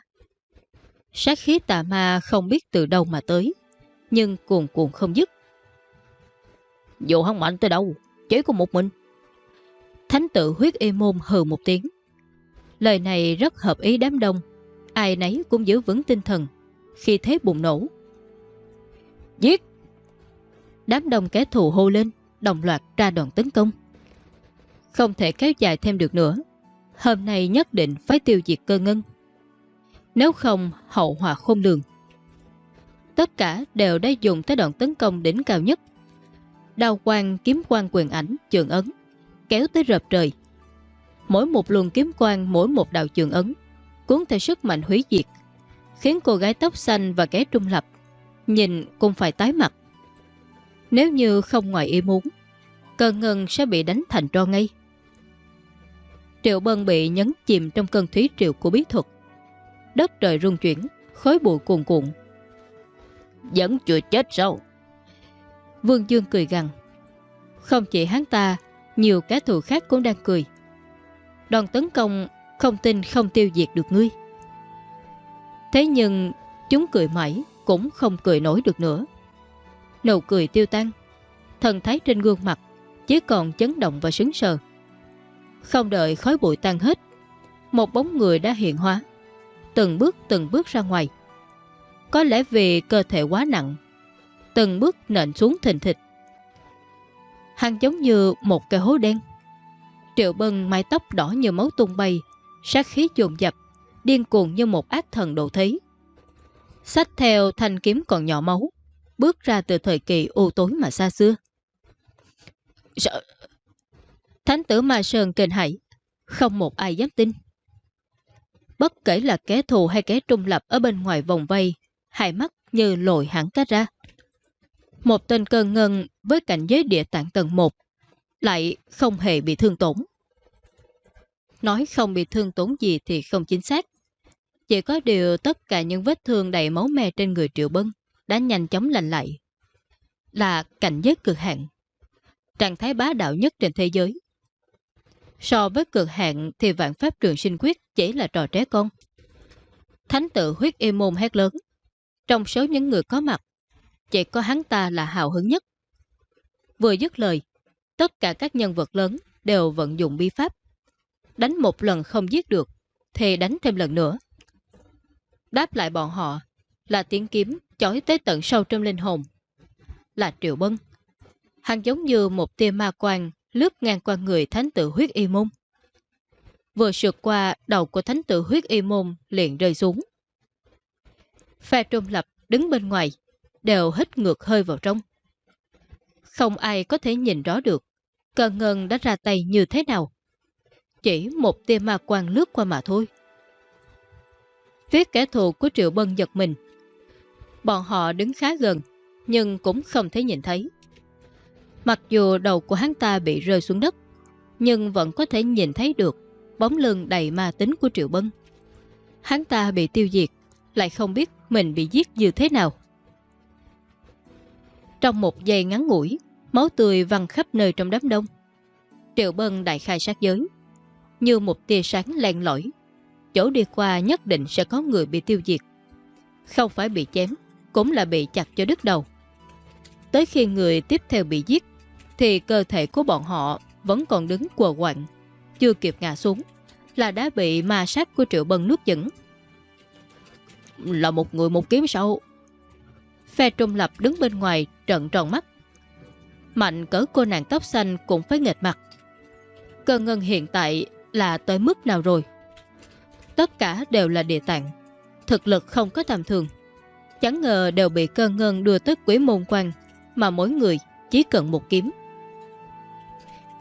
Sát khí tà ma không biết từ đâu mà tới, nhưng cuồn cuộn không dứt. Dù không mạnh tới đâu, chỉ có một mình. Thánh tự huyết y môn hừ một tiếng. Lời này rất hợp ý đám đông, ai nấy cũng giữ vững tinh thần khi thế bùng nổ. Giết! Đám đông kẻ thù hô lên, đồng loạt ra đoàn tấn công. Không thể kéo dài thêm được nữa. Hôm nay nhất định phải tiêu diệt cơ ngân. Nếu không, hậu họa khôn lường. Tất cả đều đã dùng tới đoạn tấn công đỉnh cao nhất. Đào quang, kiếm quang quyền ảnh, trường ấn, kéo tới rợp trời. Mỗi một luồng kiếm quang, mỗi một đạo trường ấn, cuốn theo sức mạnh hủy diệt, khiến cô gái tóc xanh và kẻ trung lập nhìn cũng phải tái mặt. Nếu như không ngoài ý muốn, cơn ngân sẽ bị đánh thành tro ngay. Triệu Bân bị nhấn chìm trong cơn thúy triệu của bí thuật. Đất trời rung chuyển, khói bụi cuồn cuộn. Vẫn chưa chết sao? Vương Dương cười gằn. Không chỉ hắn ta, nhiều kẻ thù khác cũng đang cười. Đoàn tấn công không tin không tiêu diệt được ngươi. Thế nhưng chúng cười mãi cũng không cười nổi được nữa. Nụ cười tiêu tan, thần thái trên gương mặt chỉ còn chấn động và sững sờ. Không đợi khói bụi tan hết, một bóng người đã hiện hóa, từng bước từng bước ra ngoài. Có lẽ vì cơ thể quá nặng, từng bước nện xuống thình thịt. Hắn giống như một cái hố đen. Triệu Bân mái tóc đỏ như máu tung bay, sát khí dồn dập, điên cuồng như một ác thần độ thế. Sách theo thanh kiếm còn nhỏ máu, bước ra từ thời kỳ u tối mà xa xưa. Sợ... Thánh tử Ma Sơn kinh hãi, không một ai dám tin. Bất kể là kẻ thù hay kẻ trung lập ở bên ngoài vòng vây, hai mắt như lồi hẳn cá ra. Một tên cơn ngân với cảnh giới địa tạng tầng 1 lại không hề bị thương tổn. Nói không bị thương tổn gì thì không chính xác. Chỉ có điều tất cả những vết thương đầy máu me trên người Triệu Bân đã nhanh chóng lành lại. Là cảnh giới cực hạn. Trạng thái bá đạo nhất trên thế giới. So với cực hạn thì vạn pháp trường sinh quyết chỉ là trò trẻ con. Thánh tự huyết y môn hét lớn. Trong số những người có mặt, chỉ có hắn ta là hào hứng nhất. Vừa dứt lời, tất cả các nhân vật lớn đều vận dụng bi pháp. Đánh một lần không giết được, thì đánh thêm lần nữa. Đáp lại bọn họ là tiếng kiếm chói tới tận sâu trong linh hồn. Là Triệu Bân. Hắn giống như một tia ma quang lướt ngang qua người thánh tử huyết y môn. Vừa sượt qua đầu của thánh tử huyết y môn liền rơi xuống. Phe trung lập đứng bên ngoài đều hít ngược hơi vào trong. Không ai có thể nhìn rõ được cơn ngân đã ra tay như thế nào. Chỉ một tia ma quang lướt qua mà thôi. Phía kẻ thù của Triệu Bân giật mình. Bọn họ đứng khá gần, nhưng cũng không thấy nhìn thấy. Mặc dù đầu của hắn ta bị rơi xuống đất, nhưng vẫn có thể nhìn thấy được bóng lưng đầy ma tính của Triệu Bân. Hắn ta bị tiêu diệt, lại không biết mình bị giết như thế nào. Trong một giây ngắn ngủi, máu tươi văng khắp nơi trong đám đông. Triệu Bân đại khai sát giới, như một tia sáng len lỏi chỗ đi qua nhất định sẽ có người bị tiêu diệt. Không phải bị chém, cũng là bị chặt cho đứt đầu. Tới khi người tiếp theo bị giết, thì cơ thể của bọn họ vẫn còn đứng quờ quạnh, chưa kịp ngã xuống, là đã bị ma sát của Triệu Bân nuốt dẫn. là một người một kiếm sâu. Phe trung lập đứng bên ngoài trận tròn mắt. Mạnh cỡ cô nàng tóc xanh cũng phải nghệt mặt. Cơ ngân hiện tại là tới mức nào rồi? Tất cả đều là địa tạng. Thực lực không có tầm thường. Chẳng ngờ đều bị cơ ngân đưa tới quỷ môn quan mà mỗi người chỉ cần một kiếm.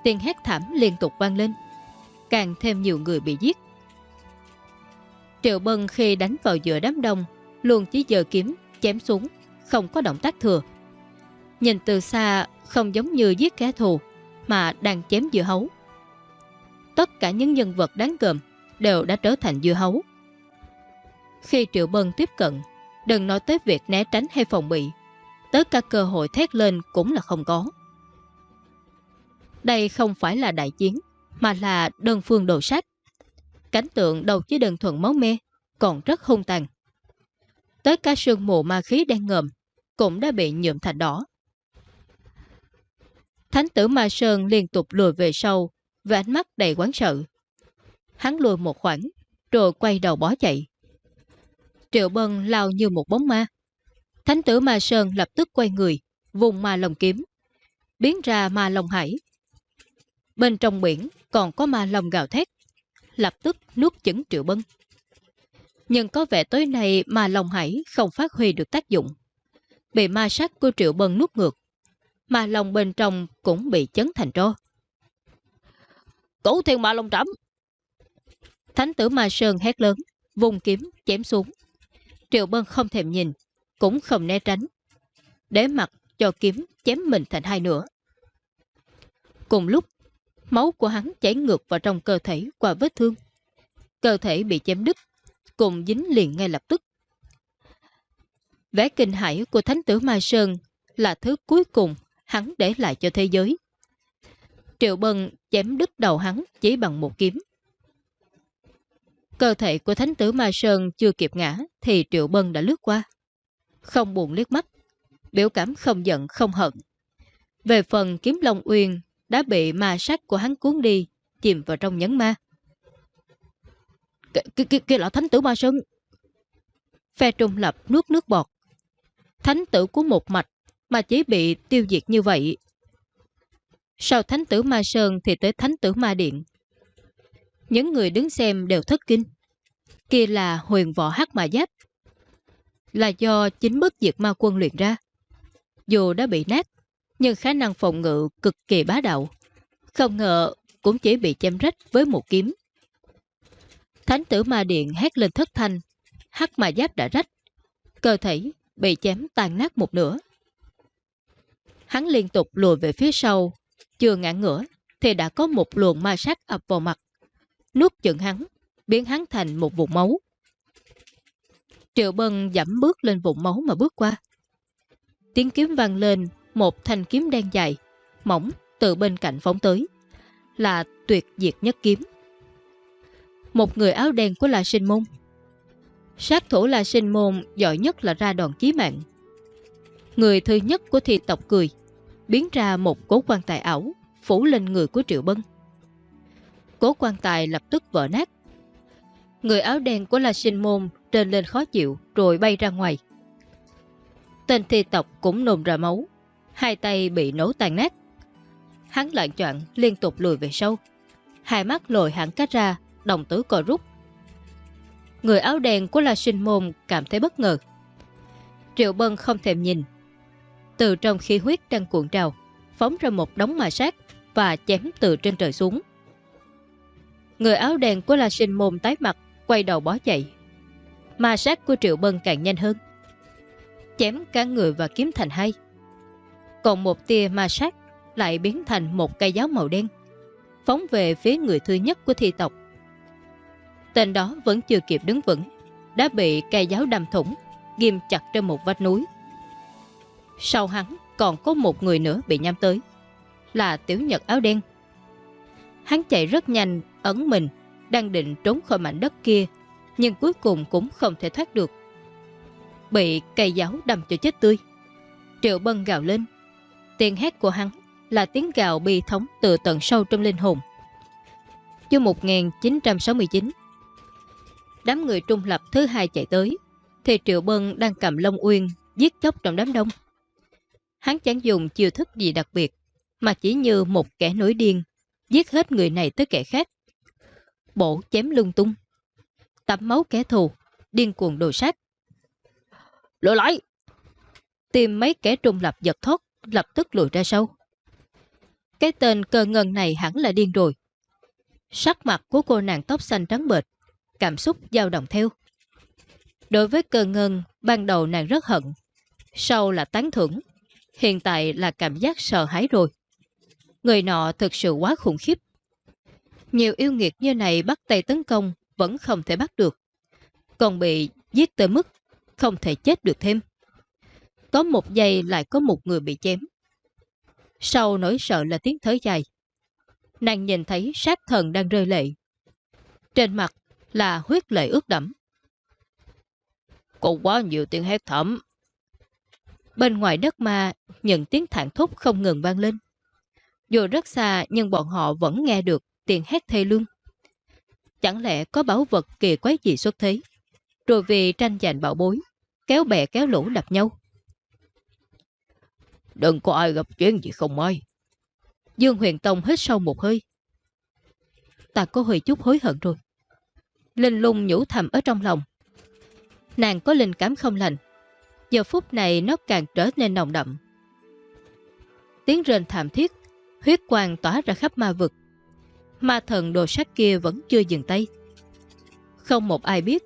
Tiếng hét thảm liên tục vang lên. Càng thêm nhiều người bị giết. Triệu Bân khi đánh vào giữa đám đông luôn chỉ giờ kiếm chém xuống không có động tác thừa. Nhìn từ xa không giống như giết kẻ thù mà đang chém dưa hấu. Tất cả những nhân vật đáng gờm đều đã trở thành dưa hấu. Khi Triệu Bân tiếp cận, đừng nói tới việc né tránh hay phòng bị, tới cả cơ hội thét lên cũng là không có. Đây không phải là đại chiến, mà là đơn phương đồ sát. Cảnh tượng đầu chỉ đơn thuần máu me, còn rất hung tàn. Tới cả sương mù ma khí đen ngầm, cũng đã bị nhuộm thành đỏ. Thánh tử Ma Sơn liên tục lùi về sau với ánh mắt đầy quán sợ. Hắn lùi một khoảng, rồi quay đầu bó chạy. Triệu Bân lao như một bóng ma. Thánh tử Ma Sơn lập tức quay người, vùng ma lồng kiếm, biến ra ma lồng hải. Bên trong biển còn có ma lồng gào thét, lập tức nuốt chửng Triệu Bân. Nhưng có vẻ tối nay ma lồng hải không phát huy được tác dụng bị ma sát của Triệu Bân nuốt ngược, mà lòng bên trong cũng bị chấn thành tro. Cổ thiên ma long trắm! Thánh tử Ma Sơn hét lớn, vùng kiếm, chém xuống. Triệu Bân không thèm nhìn, cũng không né tránh. Để mặt cho kiếm chém mình thành hai nửa. Cùng lúc, máu của hắn chảy ngược vào trong cơ thể qua vết thương. Cơ thể bị chém đứt, cùng dính liền ngay lập tức. Vẻ kinh hãi của Thánh tử Mai Sơn là thứ cuối cùng hắn để lại cho thế giới. Triệu Bân chém đứt đầu hắn chỉ bằng một kiếm. Cơ thể của Thánh tử Mai Sơn chưa kịp ngã thì Triệu Bân đã lướt qua. Không buồn liếc mắt, biểu cảm không giận không hận. Về phần kiếm Long Uyên đã bị ma sát của hắn cuốn đi, chìm vào trong nhấn ma. Kia là Thánh tử Ma Sơn. Phe trung lập nuốt nước bọt, thánh tử của một mạch mà chỉ bị tiêu diệt như vậy. Sau thánh tử Ma Sơn thì tới thánh tử Ma Điện. Những người đứng xem đều thất kinh. Kia là huyền võ hắc ma giáp. Là do chính bất diệt ma quân luyện ra. Dù đã bị nát, nhưng khả năng phòng ngự cực kỳ bá đạo. Không ngờ cũng chỉ bị chém rách với một kiếm. Thánh tử ma điện hét lên thất thanh, hắc ma giáp đã rách. Cơ thể bị chém tan nát một nửa. Hắn liên tục lùi về phía sau, chưa ngã ngửa thì đã có một luồng ma sát ập vào mặt, nuốt chừng hắn, biến hắn thành một vùng máu. Triệu Bân dẫm bước lên vùng máu mà bước qua. Tiếng kiếm vang lên, một thanh kiếm đen dài, mỏng từ bên cạnh phóng tới, là tuyệt diệt nhất kiếm. Một người áo đen của la sinh môn Sát thủ la sinh môn giỏi nhất là ra đòn chí mạng. Người thứ nhất của thi tộc cười, biến ra một cố quan tài ảo, phủ lên người của Triệu Bân. Cố quan tài lập tức vỡ nát. Người áo đen của La Sinh Môn trên lên khó chịu rồi bay ra ngoài. Tên thi tộc cũng nôn ra máu, hai tay bị nổ tàn nát. Hắn loạn choạng liên tục lùi về sau. Hai mắt lồi hẳn cách ra, đồng tử co rút, Người áo đen của La Sinh Môn cảm thấy bất ngờ. Triệu Bân không thèm nhìn. Từ trong khí huyết đang cuộn trào, phóng ra một đống ma sát và chém từ trên trời xuống. Người áo đen của La Sinh Môn tái mặt, quay đầu bó chạy. Ma sát của Triệu Bân càng nhanh hơn. Chém cả người và kiếm thành hai. Còn một tia ma sát lại biến thành một cây giáo màu đen, phóng về phía người thứ nhất của thi tộc. Tên đó vẫn chưa kịp đứng vững Đã bị cây giáo đâm thủng Ghim chặt trên một vách núi. Sau hắn còn có một người nữa bị nhắm tới Là tiểu nhật áo đen. Hắn chạy rất nhanh Ẩn mình Đang định trốn khỏi mảnh đất kia Nhưng cuối cùng cũng không thể thoát được. Bị cây giáo đâm cho chết tươi Triệu Bân gào lên. Tiếng hét của hắn là tiếng gào bi thống từ tận sâu trong linh hồn. Chương 1969 Đám người trung lập thứ hai chạy tới, thì Triệu Bân đang cầm Long Uyên giết chóc trong đám đông. Hắn chẳng dùng chiêu thức gì đặc biệt, mà chỉ như một kẻ nổi điên, giết hết người này tới kẻ khác. Bộ chém lung tung, tắm máu kẻ thù, điên cuồng đồ sát. Lùi lại! Tìm mấy kẻ trung lập giật thoát, lập tức lùi ra sâu. Cái tên cơ ngân này hẳn là điên rồi. Sắc mặt của cô nàng tóc xanh trắng bệt, cảm xúc dao động theo. Đối với cơ ngân, ban đầu nàng rất hận, sau là tán thưởng, hiện tại là cảm giác sợ hãi rồi. Người nọ thực sự quá khủng khiếp. Nhiều yêu nghiệt như này bắt tay tấn công vẫn không thể bắt được. Còn bị giết tới mức không thể chết được thêm. Có một giây lại có một người bị chém. Sau nỗi sợ là tiếng thở dài. Nàng nhìn thấy sát thần đang rơi lệ. Trên mặt là huyết lệ ướt đẫm. Có quá nhiều tiếng hét thẩm. Bên ngoài đất ma, những tiếng thản thúc không ngừng vang lên. Dù rất xa nhưng bọn họ vẫn nghe được tiếng hét thê lương. Chẳng lẽ có bảo vật kỳ quái gì xuất thế? Rồi vì tranh giành bảo bối, kéo bè kéo lũ đập nhau. Đừng có ai gặp chuyện gì không ai. Dương Huyền Tông hít sâu một hơi. Ta có hơi chút hối hận rồi. Linh lung nhủ thầm ở trong lòng. Nàng có linh cảm không lành. Giờ phút này nó càng trở nên nồng đậm. Tiếng rên thảm thiết, huyết quang tỏa ra khắp ma vực. Ma thần đồ sát kia vẫn chưa dừng tay. Không một ai biết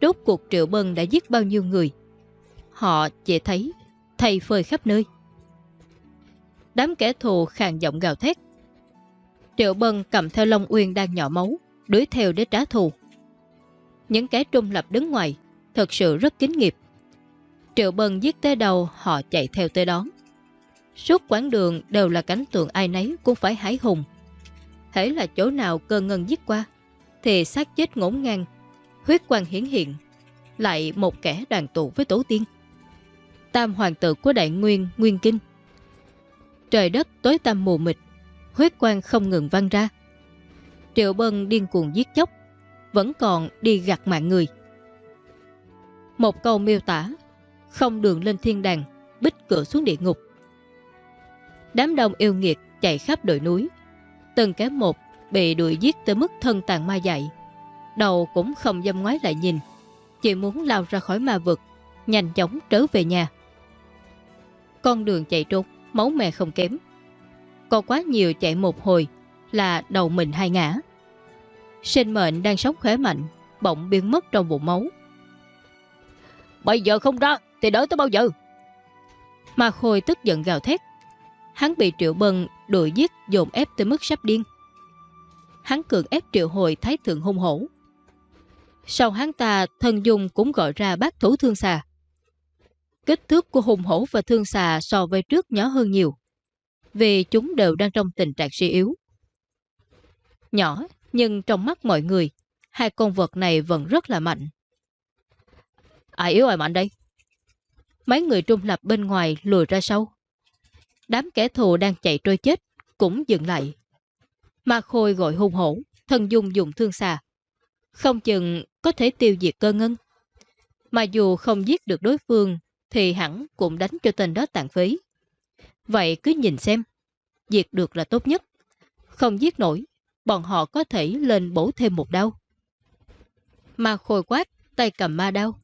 rốt cuộc Triệu Bân đã giết bao nhiêu người. Họ chỉ thấy thầy phơi khắp nơi. Đám kẻ thù khàn giọng gào thét. Triệu Bân cầm theo Long Uyên đang nhỏ máu, đuổi theo để trả thù. Những kẻ trung lập đứng ngoài, thật sự rất kính nghiệp. Triệu Bân giết tới đâu, họ chạy theo tới đón. Suốt quãng đường đều là cánh tượng ai nấy cũng phải hái hùng. Hễ là chỗ nào cơ ngân giết qua, thì xác chết ngổn ngang, huyết quang hiển hiện, lại một kẻ đoàn tụ với tổ tiên. Tam hoàng tử của đại nguyên, nguyên kinh. Trời đất tối tăm mù mịt, huyết quang không ngừng văng ra. Triệu Bân điên cuồng giết chóc, vẫn còn đi gặt mạng người. Một câu miêu tả, không đường lên thiên đàng, bích cửa xuống địa ngục. Đám đông yêu nghiệt chạy khắp đồi núi, từng cái một bị đuổi giết tới mức thân tàn ma dại. Đầu cũng không dâm ngoái lại nhìn, chỉ muốn lao ra khỏi ma vực, nhanh chóng trở về nhà. Con đường chạy trốn, máu mẹ không kém. Còn quá nhiều chạy một hồi là đầu mình hai ngã. Sinh mệnh đang sống khỏe mạnh, bỗng biến mất trong vụ máu. Bây giờ không ra thì đợi tới bao giờ? Ma Khôi tức giận gào thét. Hắn bị Triệu Bân đuổi giết dồn ép tới mức sắp điên. Hắn cường ép Triệu Hồi thái thượng hung hổ. Sau hắn ta, thân dung cũng gọi ra bác thủ thương xà. Kích thước của hùng hổ và thương xà so với trước nhỏ hơn nhiều, vì chúng đều đang trong tình trạng suy yếu. Nhỏ, nhưng trong mắt mọi người, hai con vật này vẫn rất là mạnh. Ai yếu ai mạnh đây? Mấy người trung lập bên ngoài lùi ra sau. Đám kẻ thù đang chạy trôi chết, cũng dừng lại. Ma Khôi gọi hung hổ, thân dung dùng thương xà. Không chừng có thể tiêu diệt cơ ngân. Mà dù không giết được đối phương, thì hẳn cũng đánh cho tên đó tàn phí. Vậy cứ nhìn xem. Diệt được là tốt nhất. Không giết nổi, bọn họ có thể lên bổ thêm một đau. Ma khôi quát, tay cầm ma đao.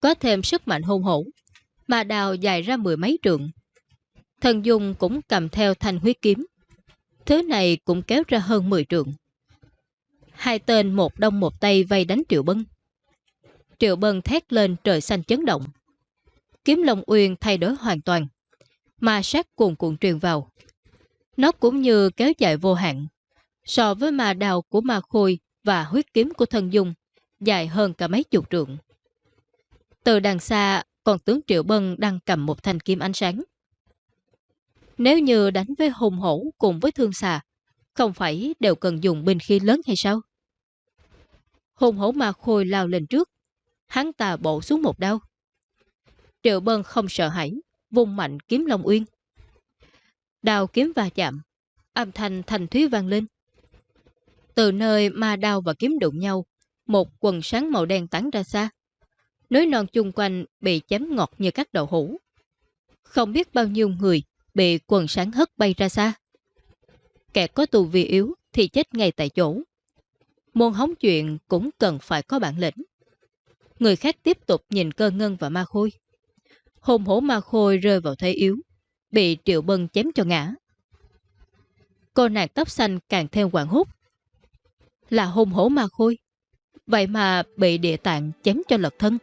Có thêm sức mạnh hôn hổ. Ma đào dài ra mười mấy trượng. Thần Dung cũng cầm theo thanh huyết kiếm. Thứ này cũng kéo ra hơn 10 trượng. Hai tên một đông một tây vây đánh Triệu Bân. Triệu Bân thét lên trời xanh chấn động. Kiếm Long Uyên thay đổi hoàn toàn. Ma sát cuồn cuộn truyền vào. Nó cũng như kéo dài vô hạn. So với ma đào của ma khôi và huyết kiếm của thân dung, dài hơn cả mấy chục trượng. Từ đằng xa, còn tướng Triệu Bân đang cầm một thanh kiếm ánh sáng. Nếu như đánh với hùng hổ cùng với thương xà, không phải đều cần dùng binh khí lớn hay sao? Hùng hổ ma khôi lao lên trước, hắn ta bổ xuống một đao. Triệu Bân không sợ hãi, vùng mạnh kiếm Long Uyên. Đao kiếm va chạm, âm thanh thành thúy vang lên. Từ nơi ma đao và kiếm đụng nhau, một quần sáng màu đen tán ra xa. Núi non chung quanh bị chém ngọt như các đậu hũ. Không biết bao nhiêu người bị quần sáng hất bay ra xa. Kẻ có tù vi yếu thì chết ngay tại chỗ. Môn hóng chuyện cũng cần phải có bản lĩnh. Người khác tiếp tục nhìn cơ ngân và ma khôi. Hồn hổ ma khôi rơi vào thế yếu, bị triệu bân chém cho ngã. Cô nàng tóc xanh càng thêm quảng hút. Là hồn hổ ma khôi. Vậy mà bị địa tạng chém cho lật thân.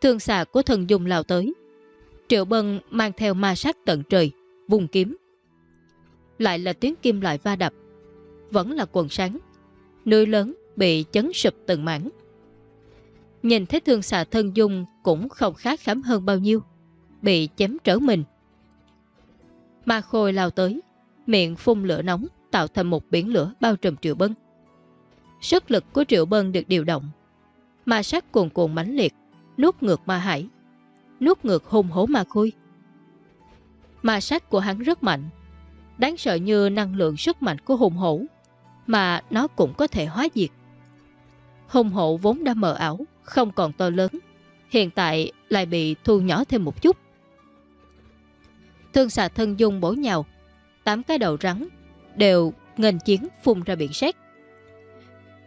Thương xà của thần dùng lao tới. Triệu bân mang theo ma sát tận trời, vùng kiếm. Lại là tiếng kim loại va đập. Vẫn là quần sáng. Núi lớn bị chấn sụp từng mảng. Nhìn thấy thương xà thân dung cũng không khác khám hơn bao nhiêu. Bị chém trở mình. Ma khôi lao tới, miệng phun lửa nóng tạo thành một biển lửa bao trùm Triệu Bân. Sức lực của Triệu Bân được điều động. Ma sát cuồn cuộn mãnh liệt, nuốt ngược ma hải, nuốt ngược hung hổ ma khôi. Ma sát của hắn rất mạnh, đáng sợ như năng lượng sức mạnh của hùng hổ, mà nó cũng có thể hóa diệt. Hùng hổ vốn đã mờ ảo, không còn to lớn, hiện tại lại bị thu nhỏ thêm một chút. Thương xà thân dung bổ nhào, tám cái đầu rắn đều ngành chiến phun ra biển sét.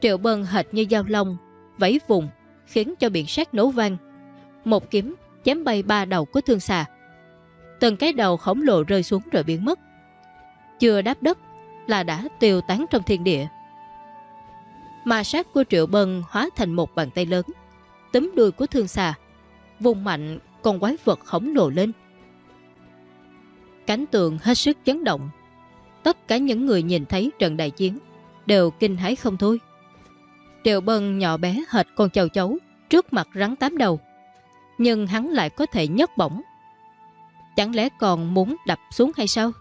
Triệu bân hệt như dao long, vẫy vùng, khiến cho biển sét nổ vang. Một kiếm chém bay ba đầu của thương xà. Từng cái đầu khổng lồ rơi xuống rồi biến mất. Chưa đáp đất là đã tiêu tán trong thiên địa. Ma sát của Triệu Bân hóa thành một bàn tay lớn, tấm đuôi của thương xà, vùng mạnh con quái vật khổng lồ lên. Cánh tường hết sức chấn động. Tất cả những người nhìn thấy trận đại chiến đều kinh hãi không thôi. Triệu Bân nhỏ bé hệt con châu chấu trước mặt rắn tám đầu. Nhưng hắn lại có thể nhấc bổng. Chẳng lẽ còn muốn đập xuống hay sao?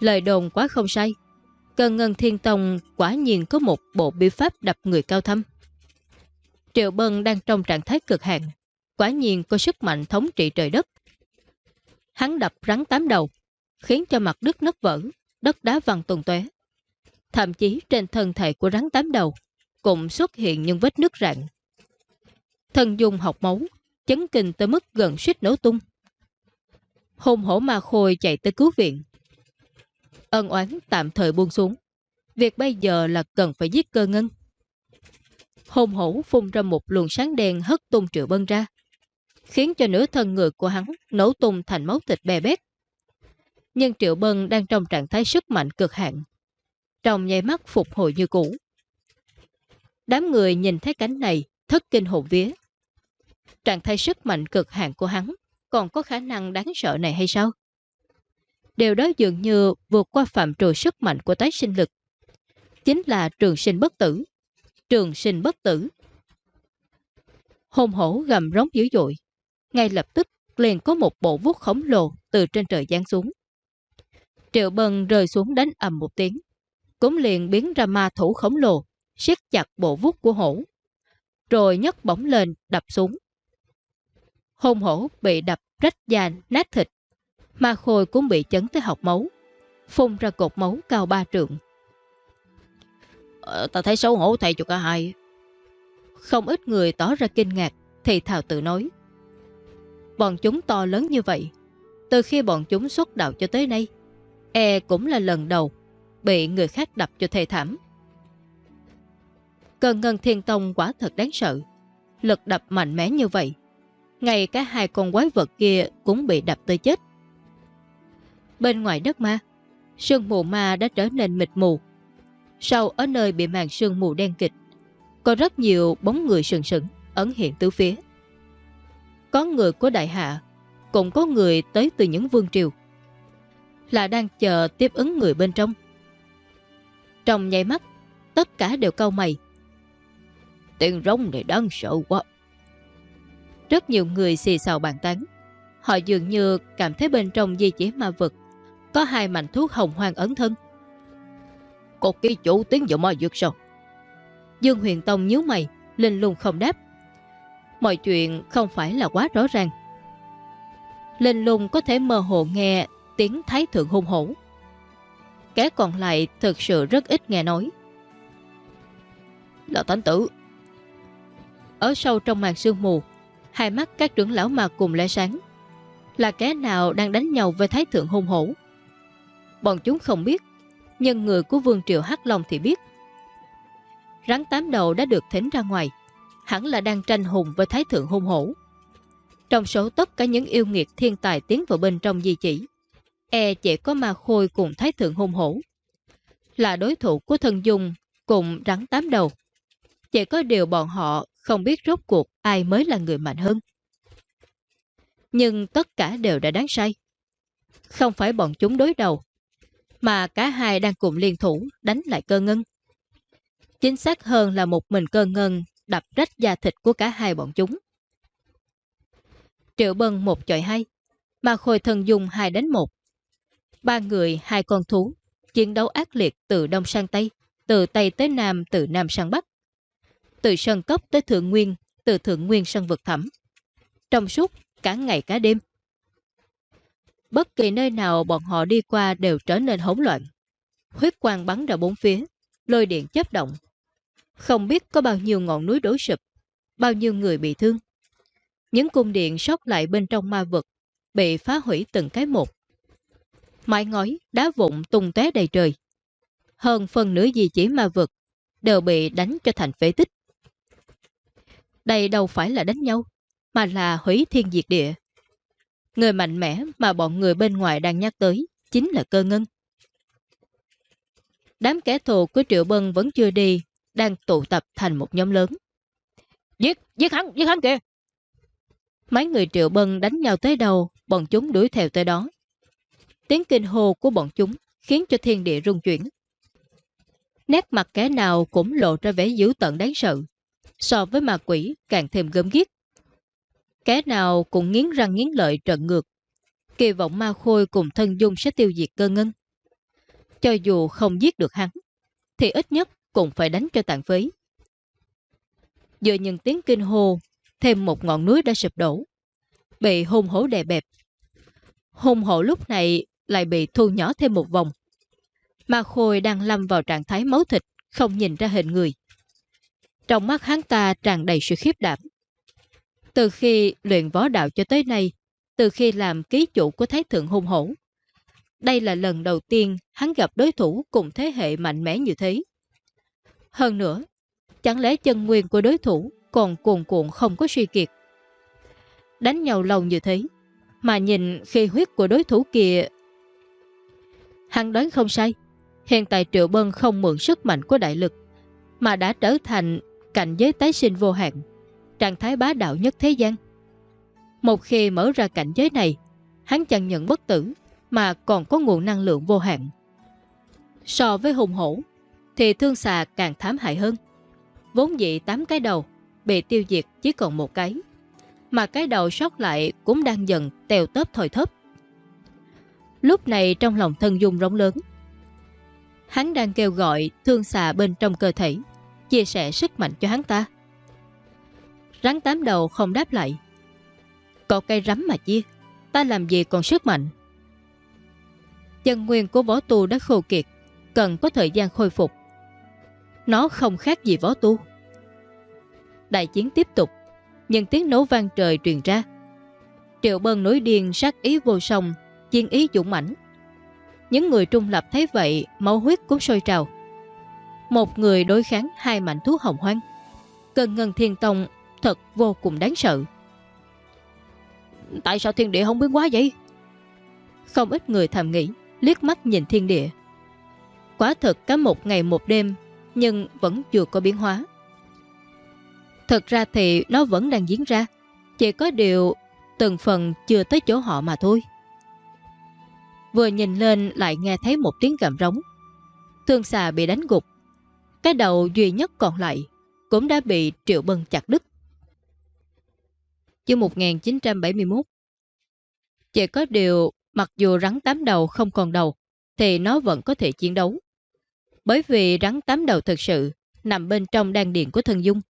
Lời đồn quá không sai. Cơn Ngân Thiên Tông quả nhiên có một bộ bi pháp đập người cao thâm. Triệu Bân đang trong trạng thái cực hạn, quả nhiên có sức mạnh thống trị trời đất. Hắn đập rắn tám đầu, khiến cho mặt đất nứt vỡ, đất đá văng tuần tóe. Thậm chí trên thân thể của rắn tám đầu cũng xuất hiện những vết nứt rạn. Thần dung học máu, chấn kinh tới mức gần suýt nổ tung. Hôn hổ ma khôi chạy tới cứu viện. Ân oán tạm thời buông xuống. Việc bây giờ là cần phải giết cơ ngân hồn hổ phun ra một luồng sáng đèn hất tung triệu bân ra, khiến cho nửa thân người của hắn nổ tung thành máu thịt bè bét. Nhưng triệu bân đang trong trạng thái sức mạnh cực hạn. Trong nháy mắt phục hồi như cũ. Đám người nhìn thấy cảnh này, thất kinh hồn vía. Trạng thái sức mạnh cực hạn của hắn còn có khả năng đáng sợ này hay sao? Điều đó dường như vượt qua phạm trù sức mạnh của tái sinh lực. Chính là trường sinh bất tử. Trường sinh bất tử. Hồn hổ gầm rống dữ dội. Ngay lập tức liền có một bộ vuốt khổng lồ từ trên trời giáng xuống. Triệu bần rơi xuống đánh ầm một tiếng. Cũng liền biến ra ma thủ khổng lồ, siết chặt bộ vuốt của hổ. Rồi nhấc bổng lên, đập xuống. Hồn hổ bị đập rách da, nát thịt. Ma khôi cũng bị chấn tới học máu. Phun ra cột máu cao ba trượng. Ờ, ta thấy xấu hổ thầy cho cả hai. Không ít người tỏ ra kinh ngạc, thì thào tự nói. Bọn chúng to lớn như vậy, từ khi bọn chúng xuất đạo cho tới nay, e cũng là lần đầu bị người khác đập cho thề thảm. Cơn ngân thiên tông quả thật đáng sợ, lực đập mạnh mẽ như vậy. Ngay cả hai con quái vật kia cũng bị đập tới chết. Bên ngoài đất ma, sương mù ma đã trở nên mịt mù. Sau ở nơi bị màn sương mù đen kịch, có rất nhiều bóng người sừng sững ẩn hiện tứ phía. Có người của đại hạ, cũng có người tới từ những vương triều. Là đang chờ tiếp ứng người bên trong. Trong nháy mắt, tất cả đều câu mày. Tiền rống này đáng sợ quá. Rất nhiều người xì xào bàn tán. Họ dường như cảm thấy bên trong di chỉ ma vực có hai mảnh thuốc hồng hoang ấn thân. Có ký chủ tiến vào ma dược sao? Dương Huyền Tông nhíu mày, linh lùng không đáp. Mọi chuyện không phải là quá rõ ràng. Linh lùng có thể mơ hồ nghe tiếng thái thượng hung hổ. Kẻ còn lại thực sự rất ít nghe nói. Là thánh tử. Ở sâu trong màn sương mù, hai mắt các trưởng lão mà cùng lóe sáng. Là kẻ nào đang đánh nhau với thái thượng hung hổ? Bọn chúng không biết, nhân người của vương triều Hắc Long thì biết. Rắn tám đầu đã được thính ra ngoài, hẳn là đang tranh hùng với thái thượng hung hổ. Trong số tất cả những yêu nghiệt thiên tài tiến vào bên trong di chỉ, e chỉ có ma khôi cùng thái thượng hung hổ. Là đối thủ của thần dung cùng rắn tám đầu. Chỉ có điều bọn họ không biết rốt cuộc ai mới là người mạnh hơn. Nhưng tất cả đều đã đáng sai Không phải bọn chúng đối đầu, mà cả hai đang cùng liên thủ đánh lại cơ ngân. Chính xác hơn là một mình cơ ngân đập rách da thịt của cả hai bọn chúng. Triệu Bân một chọi hai, mà Khôi Thần dùng hai đánh một. Ba người, hai con thú, chiến đấu ác liệt từ đông sang tây, từ tây tới nam, từ nam sang bắc. Từ sân cốc tới thượng nguyên, từ thượng nguyên sân vực thẳm. Trong suốt cả ngày cả đêm. Bất kỳ nơi nào bọn họ đi qua đều trở nên hỗn loạn. Huyết quang bắn ra bốn phía, lôi điện chấp động. Không biết có bao nhiêu ngọn núi đổ sụp, bao nhiêu người bị thương. Những cung điện sót lại bên trong ma vực bị phá hủy từng cái một. Mãi ngói, đá vụn tung té đầy trời. Hơn phần nửa gì chỉ ma vực đều bị đánh cho thành phế tích. Đây đâu phải là đánh nhau, mà là hủy thiên diệt địa. Người mạnh mẽ mà bọn người bên ngoài đang nhắc tới chính là cơ ngân. Đám kẻ thù của Triệu Bân vẫn chưa đi, đang tụ tập thành một nhóm lớn. Giết, giết hắn, giết hắn kìa! Mấy người Triệu Bân đánh nhau tới đâu, bọn chúng đuổi theo tới đó. Tiếng kinh hô của bọn chúng khiến cho thiên địa rung chuyển. Nét mặt kẻ nào cũng lộ ra vẻ dữ tận đáng sợ, so với ma quỷ càng thêm gớm ghiếc. Kẻ nào cũng nghiến răng nghiến lợi trận ngược, kỳ vọng ma khôi cùng thân dung sẽ tiêu diệt cơ ngân. Cho dù không giết được hắn, thì ít nhất cũng phải đánh cho tàn phế. Giữa những tiếng kinh hô, thêm một ngọn núi đã sụp đổ, bị hung hổ đè bẹp. Hung hổ lúc này lại bị thu nhỏ thêm một vòng. Ma Khôi đang lâm vào trạng thái máu thịt, không nhìn ra hình người. Trong mắt hắn ta tràn đầy sự khiếp đảm. Từ khi luyện võ đạo cho tới nay, từ khi làm ký chủ của Thái Thượng Hung Hổ, đây là lần đầu tiên hắn gặp đối thủ cùng thế hệ mạnh mẽ như thế. Hơn nữa, chẳng lẽ chân nguyên của đối thủ còn cuồn cuộn không có suy kiệt. Đánh nhau lâu như thế, mà nhìn khi huyết của đối thủ kia... Hắn đoán không sai, hiện tại Triệu Bân không mượn sức mạnh của đại lực, mà đã trở thành cảnh giới tái sinh vô hạn, trạng thái bá đạo nhất thế gian. Một khi mở ra cảnh giới này, hắn chẳng nhận bất tử, mà còn có nguồn năng lượng vô hạn. So với hùng hổ, thì thương xà càng thám hại hơn. Vốn dĩ 8 cái đầu, bị tiêu diệt chỉ còn một cái. Mà cái đầu sót lại cũng đang dần tèo tớp thoi thấp. Lúc này trong lòng thân dung rống lớn. Hắn đang kêu gọi thương xà bên trong cơ thể, chia sẻ sức mạnh cho hắn ta. Rắn tám đầu không đáp lại. Có cây rắm mà chia, ta làm gì còn sức mạnh. Chân nguyên của võ tu đã khô kiệt, cần có thời gian khôi phục. Nó không khác gì võ tu. Đại chiến tiếp tục, nhưng tiếng nấu vang trời truyền ra. Triệu Bân nối điên sát ý vô song, chiên ý dũng mãnh. Những người trung lập thấy vậy, máu huyết cũng sôi trào. Một người đối kháng hai mạnh thú hồng hoang. cần ngân thiên tông thật vô cùng đáng sợ. Tại sao thiên địa không biến quá vậy? Không ít người thầm nghĩ, liếc mắt nhìn thiên địa. Quá thật cả một ngày một đêm, nhưng vẫn chưa có biến hóa. Thật ra thì nó vẫn đang diễn ra, chỉ có điều từng phần chưa tới chỗ họ mà thôi. Vừa nhìn lên lại nghe thấy một tiếng gầm rống. Thương xà bị đánh gục. Cái đầu duy nhất còn lại cũng đã bị Triệu Bân chặt đứt. Chương 1971 Chỉ có điều mặc dù rắn tám đầu không còn đầu thì nó vẫn có thể chiến đấu. Bởi vì rắn tám đầu thực sự nằm bên trong đan điện của thân dung.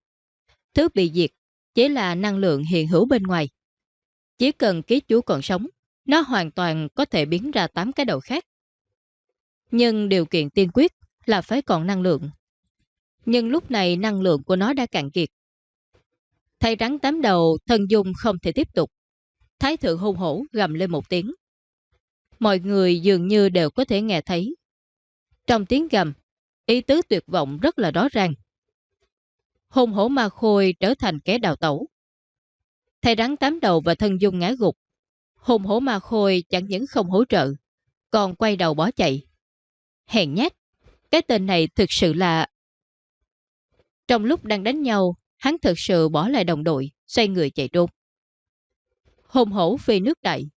Thứ bị diệt chỉ là năng lượng hiện hữu bên ngoài. Chỉ cần ký chủ còn sống, nó hoàn toàn có thể biến ra tám cái đầu khác. Nhưng điều kiện tiên quyết là phải còn năng lượng. Nhưng lúc này năng lượng của nó đã cạn kiệt. Thay rắn tám đầu, thân dung không thể tiếp tục. Thái thượng hung hổ gầm lên một tiếng. Mọi người dường như đều có thể nghe thấy. Trong tiếng gầm, ý tứ tuyệt vọng rất là rõ ràng. Hung hổ ma khôi trở thành kẻ đào tẩu. Thay rắn tám đầu và thân dung ngã gục. Hung hổ ma khôi chẳng những không hỗ trợ, còn quay đầu bỏ chạy. Hèn nhát, cái tên này thực sự là... Trong lúc đang đánh nhau, hắn thực sự bỏ lại đồng đội, xoay người chạy trốn. Hùng hổ phi nước đại,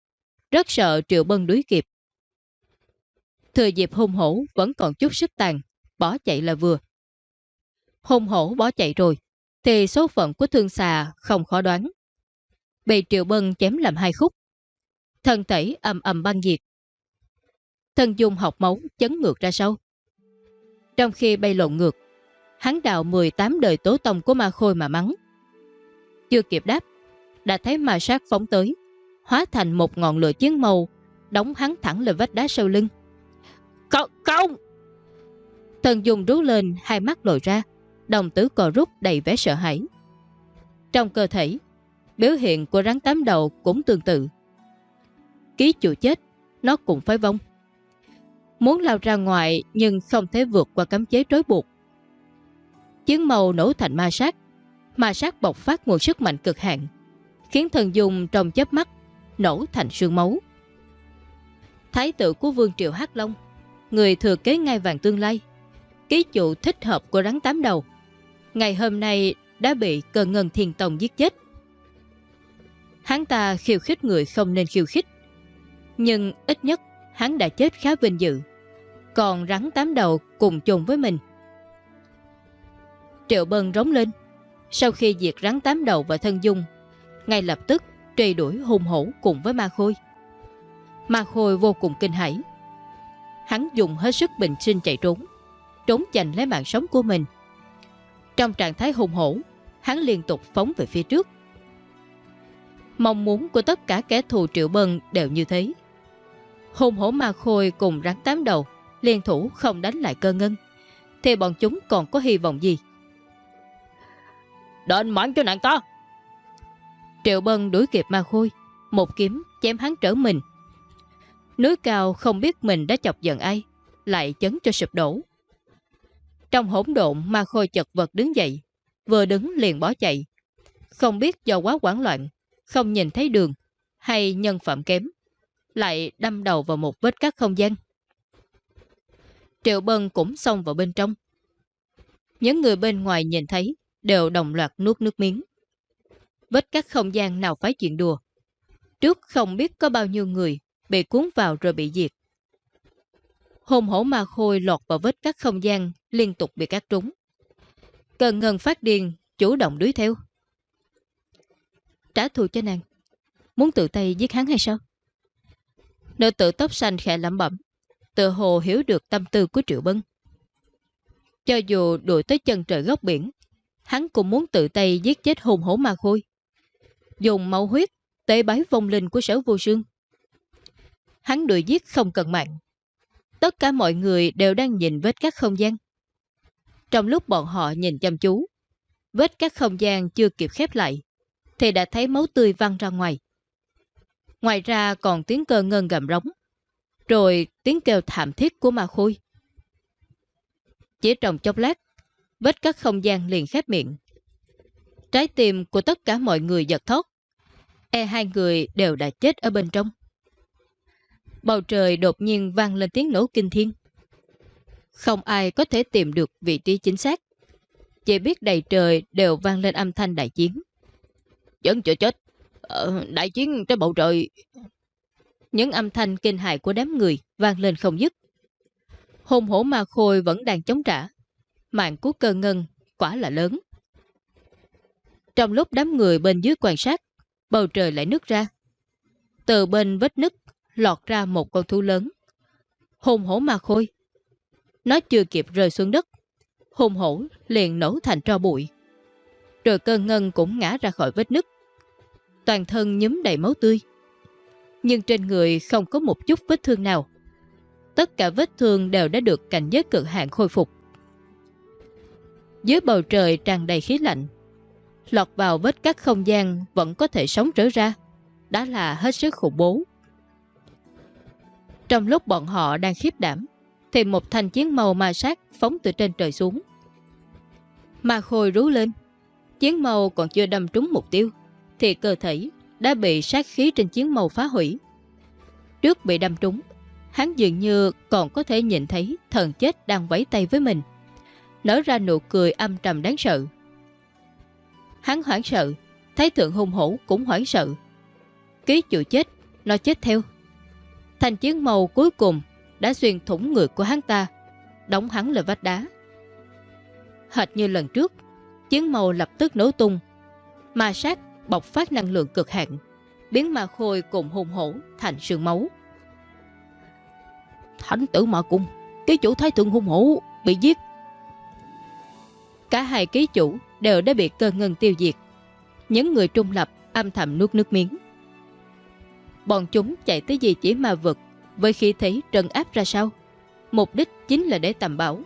rất sợ Triệu Bân đuối kịp. Thừa dịp hùng hổ vẫn còn chút sức tàn, bỏ chạy là vừa. hùng hổ bỏ chạy rồi, thì số phận của thương xà không khó đoán. Bị Triệu Bân chém làm hai khúc. Thân tẩy ầm ầm băng diệt. Thân dung học máu chấn ngược ra sau. Trong khi bay lộn ngược, hắn đào 18 đời tố tông của ma khôi mà mắng. Chưa kịp đáp, đã thấy ma sát phóng tới, hóa thành một ngọn lửa chiến màu, đóng hắn thẳng lên vách đá sau lưng. Không, không! Thần dùng rú lên, hai mắt lồi ra, đồng tử cò rút đầy vẻ sợ hãi. Trong cơ thể, biểu hiện của rắn tám đầu cũng tương tự. Ký chủ chết, nó cũng phải vong. Muốn lao ra ngoài nhưng không thể vượt qua cấm chế trói buộc. Chiến màu nổ thành ma sát, ma sát bộc phát nguồn sức mạnh cực hạn, khiến thần dùng trong chớp mắt nổ thành sương máu. Thái tử của Vương Triệu Hắc Long, người thừa kế ngai vàng tương lai, ký chủ thích hợp của rắn tám đầu, ngày hôm nay đã bị cờ ngân thiên tông giết chết. Hắn ta khiêu khích người không nên khiêu khích, nhưng ít nhất hắn đã chết khá vinh dự, còn rắn tám đầu cùng chung với mình. Triệu Bân rống lên, sau khi diệt rắn tám đầu và thân dung, ngay lập tức truy đuổi hung hổ cùng với ma khôi. Ma khôi vô cùng kinh hãi. Hắn dùng hết sức bình sinh chạy trốn, trốn giành lấy mạng sống của mình. Trong trạng thái hung hổ, hắn liên tục phóng về phía trước. Mong muốn của tất cả kẻ thù triệu bân đều như thế. Hung hổ ma khôi cùng rắn tám đầu, liên thủ không đánh lại cơ ngân, thì bọn chúng còn có hy vọng gì? Đền mãn cho nàng ta! Triệu Bân đuổi kịp ma khôi, một kiếm chém hắn trở mình. Núi cao không biết mình đã chọc giận ai, lại chấn cho sụp đổ. Trong hỗn độn ma khôi chật vật đứng dậy, vừa đứng liền bỏ chạy. Không biết do quá quảng loạn, không nhìn thấy đường, hay nhân phẩm kém, lại đâm đầu vào một vết cắt không gian. Triệu Bân cũng xông vào bên trong. Những người bên ngoài nhìn thấy đều đồng loạt nuốt nước miếng vết các không gian nào phải chuyện đùa. Trước không biết có bao nhiêu người bị cuốn vào rồi bị diệt. Hồn hổ ma khôi lọt vào vết các không gian liên tục bị cắt trúng. Cần ngân phát điên, chủ động đuổi theo. Trả thù cho nàng. Muốn tự tay giết hắn hay sao? Nữ tử tóc xanh khẽ lẩm bẩm, tự hồ hiểu được tâm tư của Triệu Bân. Cho dù đuổi tới chân trời góc biển, hắn cũng muốn tự tay giết chết hồn hổ ma khôi dùng máu huyết tế bái vong linh của sở vô sương. Hắn đuổi giết không cần mạng. Tất cả mọi người đều đang nhìn vết các không gian. Trong lúc bọn họ nhìn chăm chú, vết các không gian chưa kịp khép lại, thì đã thấy máu tươi văng ra ngoài. Ngoài ra còn tiếng cơ ngân gầm rống, rồi tiếng kêu thảm thiết của ma khôi. Chỉ trong chốc lát, vết các không gian liền khép miệng. Trái tim của tất cả mọi người giật thót. E hai người đều đã chết ở bên trong. Bầu trời đột nhiên vang lên tiếng nổ kinh thiên. Không ai có thể tìm được vị trí chính xác. Chỉ biết đầy trời đều vang lên âm thanh đại chiến. Vẫn chưa chết. Ờ, đại chiến trên bầu trời. Những âm thanh kinh hại của đám người vang lên không dứt. Hồn hổ ma khôi vẫn đang chống trả. Mạng của cơ ngân quả là lớn. Trong lúc đám người bên dưới quan sát, bầu trời lại nứt ra. Từ bên vết nứt lọt ra một con thú lớn. Hùng hổ ma khôi. Nó chưa kịp rơi xuống đất. Hùng hổ liền nổ thành tro bụi. Rồi cơ ngân cũng ngã ra khỏi vết nứt. Toàn thân nhúm đầy máu tươi. Nhưng trên người không có một chút vết thương nào. Tất cả vết thương đều đã được cảnh giới cực hạn khôi phục. Dưới bầu trời tràn đầy khí lạnh, lọt vào vết cắt không gian vẫn có thể sống trở ra. Đó là hết sức khủng bố. Trong lúc bọn họ đang khiếp đảm, thì một thanh chiến màu ma sát phóng từ trên trời xuống. Ma khôi rú lên. Chiến màu còn chưa đâm trúng mục tiêu, thì cơ thể đã bị sát khí trên chiến màu phá hủy. Trước bị đâm trúng, hắn dường như còn có thể nhìn thấy thần chết đang vẫy tay với mình. Nở ra nụ cười âm trầm đáng sợ. Hắn hoảng sợ, thấy thượng hung hổ cũng hoảng sợ. Ký chủ chết, nó chết theo. Thành chiến màu cuối cùng đã xuyên thủng người của hắn ta, đóng hắn lên vách đá. Hệt như lần trước, chiến màu lập tức nổ tung, ma sát bộc phát năng lượng cực hạn, biến ma khôi cùng hùng hổ thành sương máu. Thánh tử mở cung, ký chủ thái thượng hung hổ bị giết. Cả hai ký chủ đều đã bị cơ ngân tiêu diệt. Những người trung lập âm thầm nuốt nước miếng. Bọn chúng chạy tới gì chỉ ma vực với khí thế trần áp ra sao. Mục đích chính là để tầm bảo.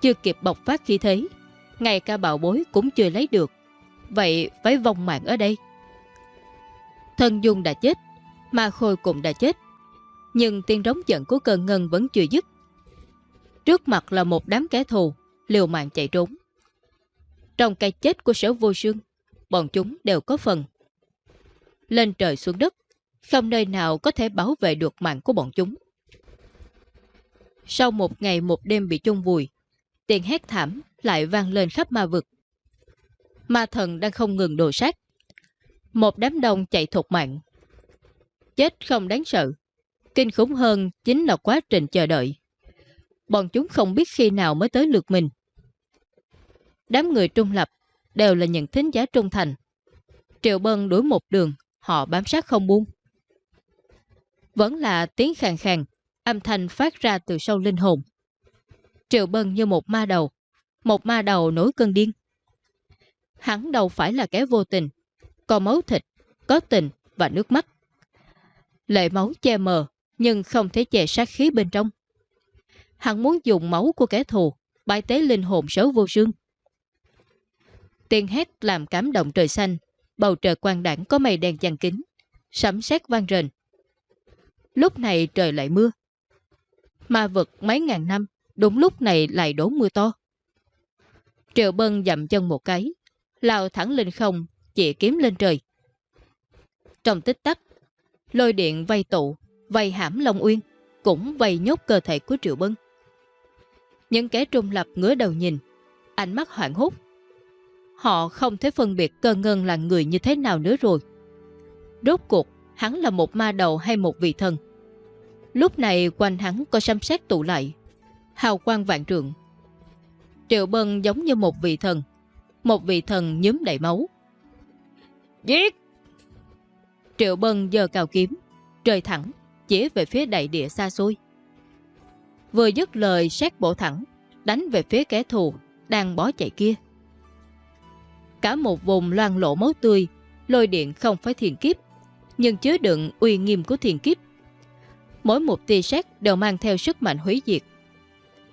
Chưa kịp bộc phát khí thế, ngay cả bảo bối cũng chưa lấy được. Vậy phải vong mạng ở đây. Thân Dung đã chết, Ma Khôi cũng đã chết. Nhưng tiếng rống giận của cơn ngân vẫn chưa dứt. Trước mặt là một đám kẻ thù, liều mạng chạy trốn. Trong cái chết của sở vô sương, bọn chúng đều có phần. Lên trời xuống đất, không nơi nào có thể bảo vệ được mạng của bọn chúng. Sau một ngày một đêm bị chung vùi, tiếng hét thảm lại vang lên khắp ma vực. Ma thần đang không ngừng đồ sát. Một đám đông chạy thục mạng. Chết không đáng sợ. Kinh khủng hơn chính là quá trình chờ đợi. Bọn chúng không biết khi nào mới tới lượt mình. Đám người trung lập đều là những thính giá trung thành. Triệu Bân đuổi một đường, họ bám sát không buông. Vẫn là tiếng khàn khàn, âm thanh phát ra từ sâu linh hồn. Triệu Bân như một ma đầu, một ma đầu nổi cơn điên. Hắn đâu phải là kẻ vô tình, có máu thịt, có tình và nước mắt. Lệ máu che mờ, nhưng không thể che sát khí bên trong. Hắn muốn dùng máu của kẻ thù, bài tế linh hồn xấu vô sương. Tiếng hét làm cảm động trời xanh, bầu trời quang đảng có mây đen chăn kính, sấm sét vang rền. Lúc này trời lại mưa. Ma vực mấy ngàn năm, đúng lúc này lại đổ mưa to. Triệu Bân dậm chân một cái, lao thẳng lên không, chỉ kiếm lên trời. Trong tích tắc, lôi điện vây tụ, vây hãm Long Uyên, cũng vây nhốt cơ thể của Triệu Bân. Những kẻ trung lập ngửa đầu nhìn, ánh mắt hoảng hốt. Họ không thể phân biệt cơ ngân là người như thế nào nữa rồi. Rốt cuộc, hắn là một ma đầu hay một vị thần. Lúc này quanh hắn có xâm xét tụ lại, hào quang vạn trượng. Triệu Bân giống như một vị thần, một vị thần nhúm đầy máu. Giết! Triệu Bân giờ cào kiếm, trời thẳng, chỉ về phía đại địa xa xôi. Vừa dứt lời xét bổ thẳng, đánh về phía kẻ thù, đang bỏ chạy kia. Cả một vùng loan lộ máu tươi, lôi điện không phải thiền kiếp, nhưng chứa đựng uy nghiêm của thiền kiếp. Mỗi một tia sét đều mang theo sức mạnh hủy diệt.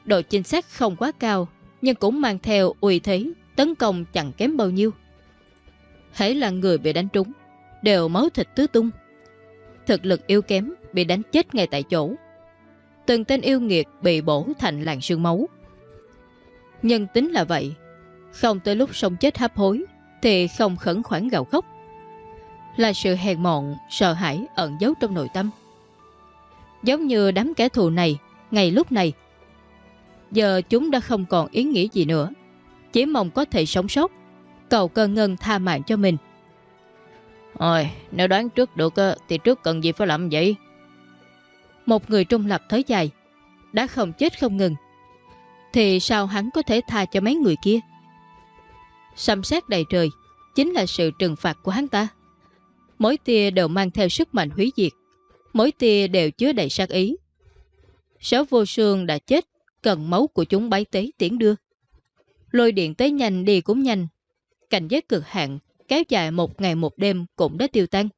Độ chính xác không quá cao, nhưng cũng mang theo uy thế, tấn công chẳng kém bao nhiêu. Hãy là người bị đánh trúng, đều máu thịt tứ tung. Thực lực yếu kém bị đánh chết ngay tại chỗ. Từng tên yêu nghiệt bị bổ thành làn sương máu. Nhân tính là vậy, không tới lúc sống chết hấp hối thì không khẩn khoản gạo khóc. Là sự hèn mọn, sợ hãi ẩn giấu trong nội tâm. Giống như đám kẻ thù này, ngày lúc này. Giờ chúng đã không còn ý nghĩa gì nữa. Chỉ mong có thể sống sót, cầu cơ ngân tha mạng cho mình. Ôi, nếu đoán trước được thì trước cần gì phải làm vậy? Một người trung lập thới dài, đã không chết không ngừng. Thì sao hắn có thể tha cho mấy người kia? Sầm sát đầy trời, chính là sự trừng phạt của hắn ta. Mỗi tia đều mang theo sức mạnh hủy diệt. Mỗi tia đều chứa đầy sát ý. Sở vô sương đã chết, cần máu của chúng bái tế tiễn đưa. Lôi điện tới nhanh đi cũng nhanh. Cảnh giới cực hạn, kéo dài một ngày một đêm cũng đã tiêu tan.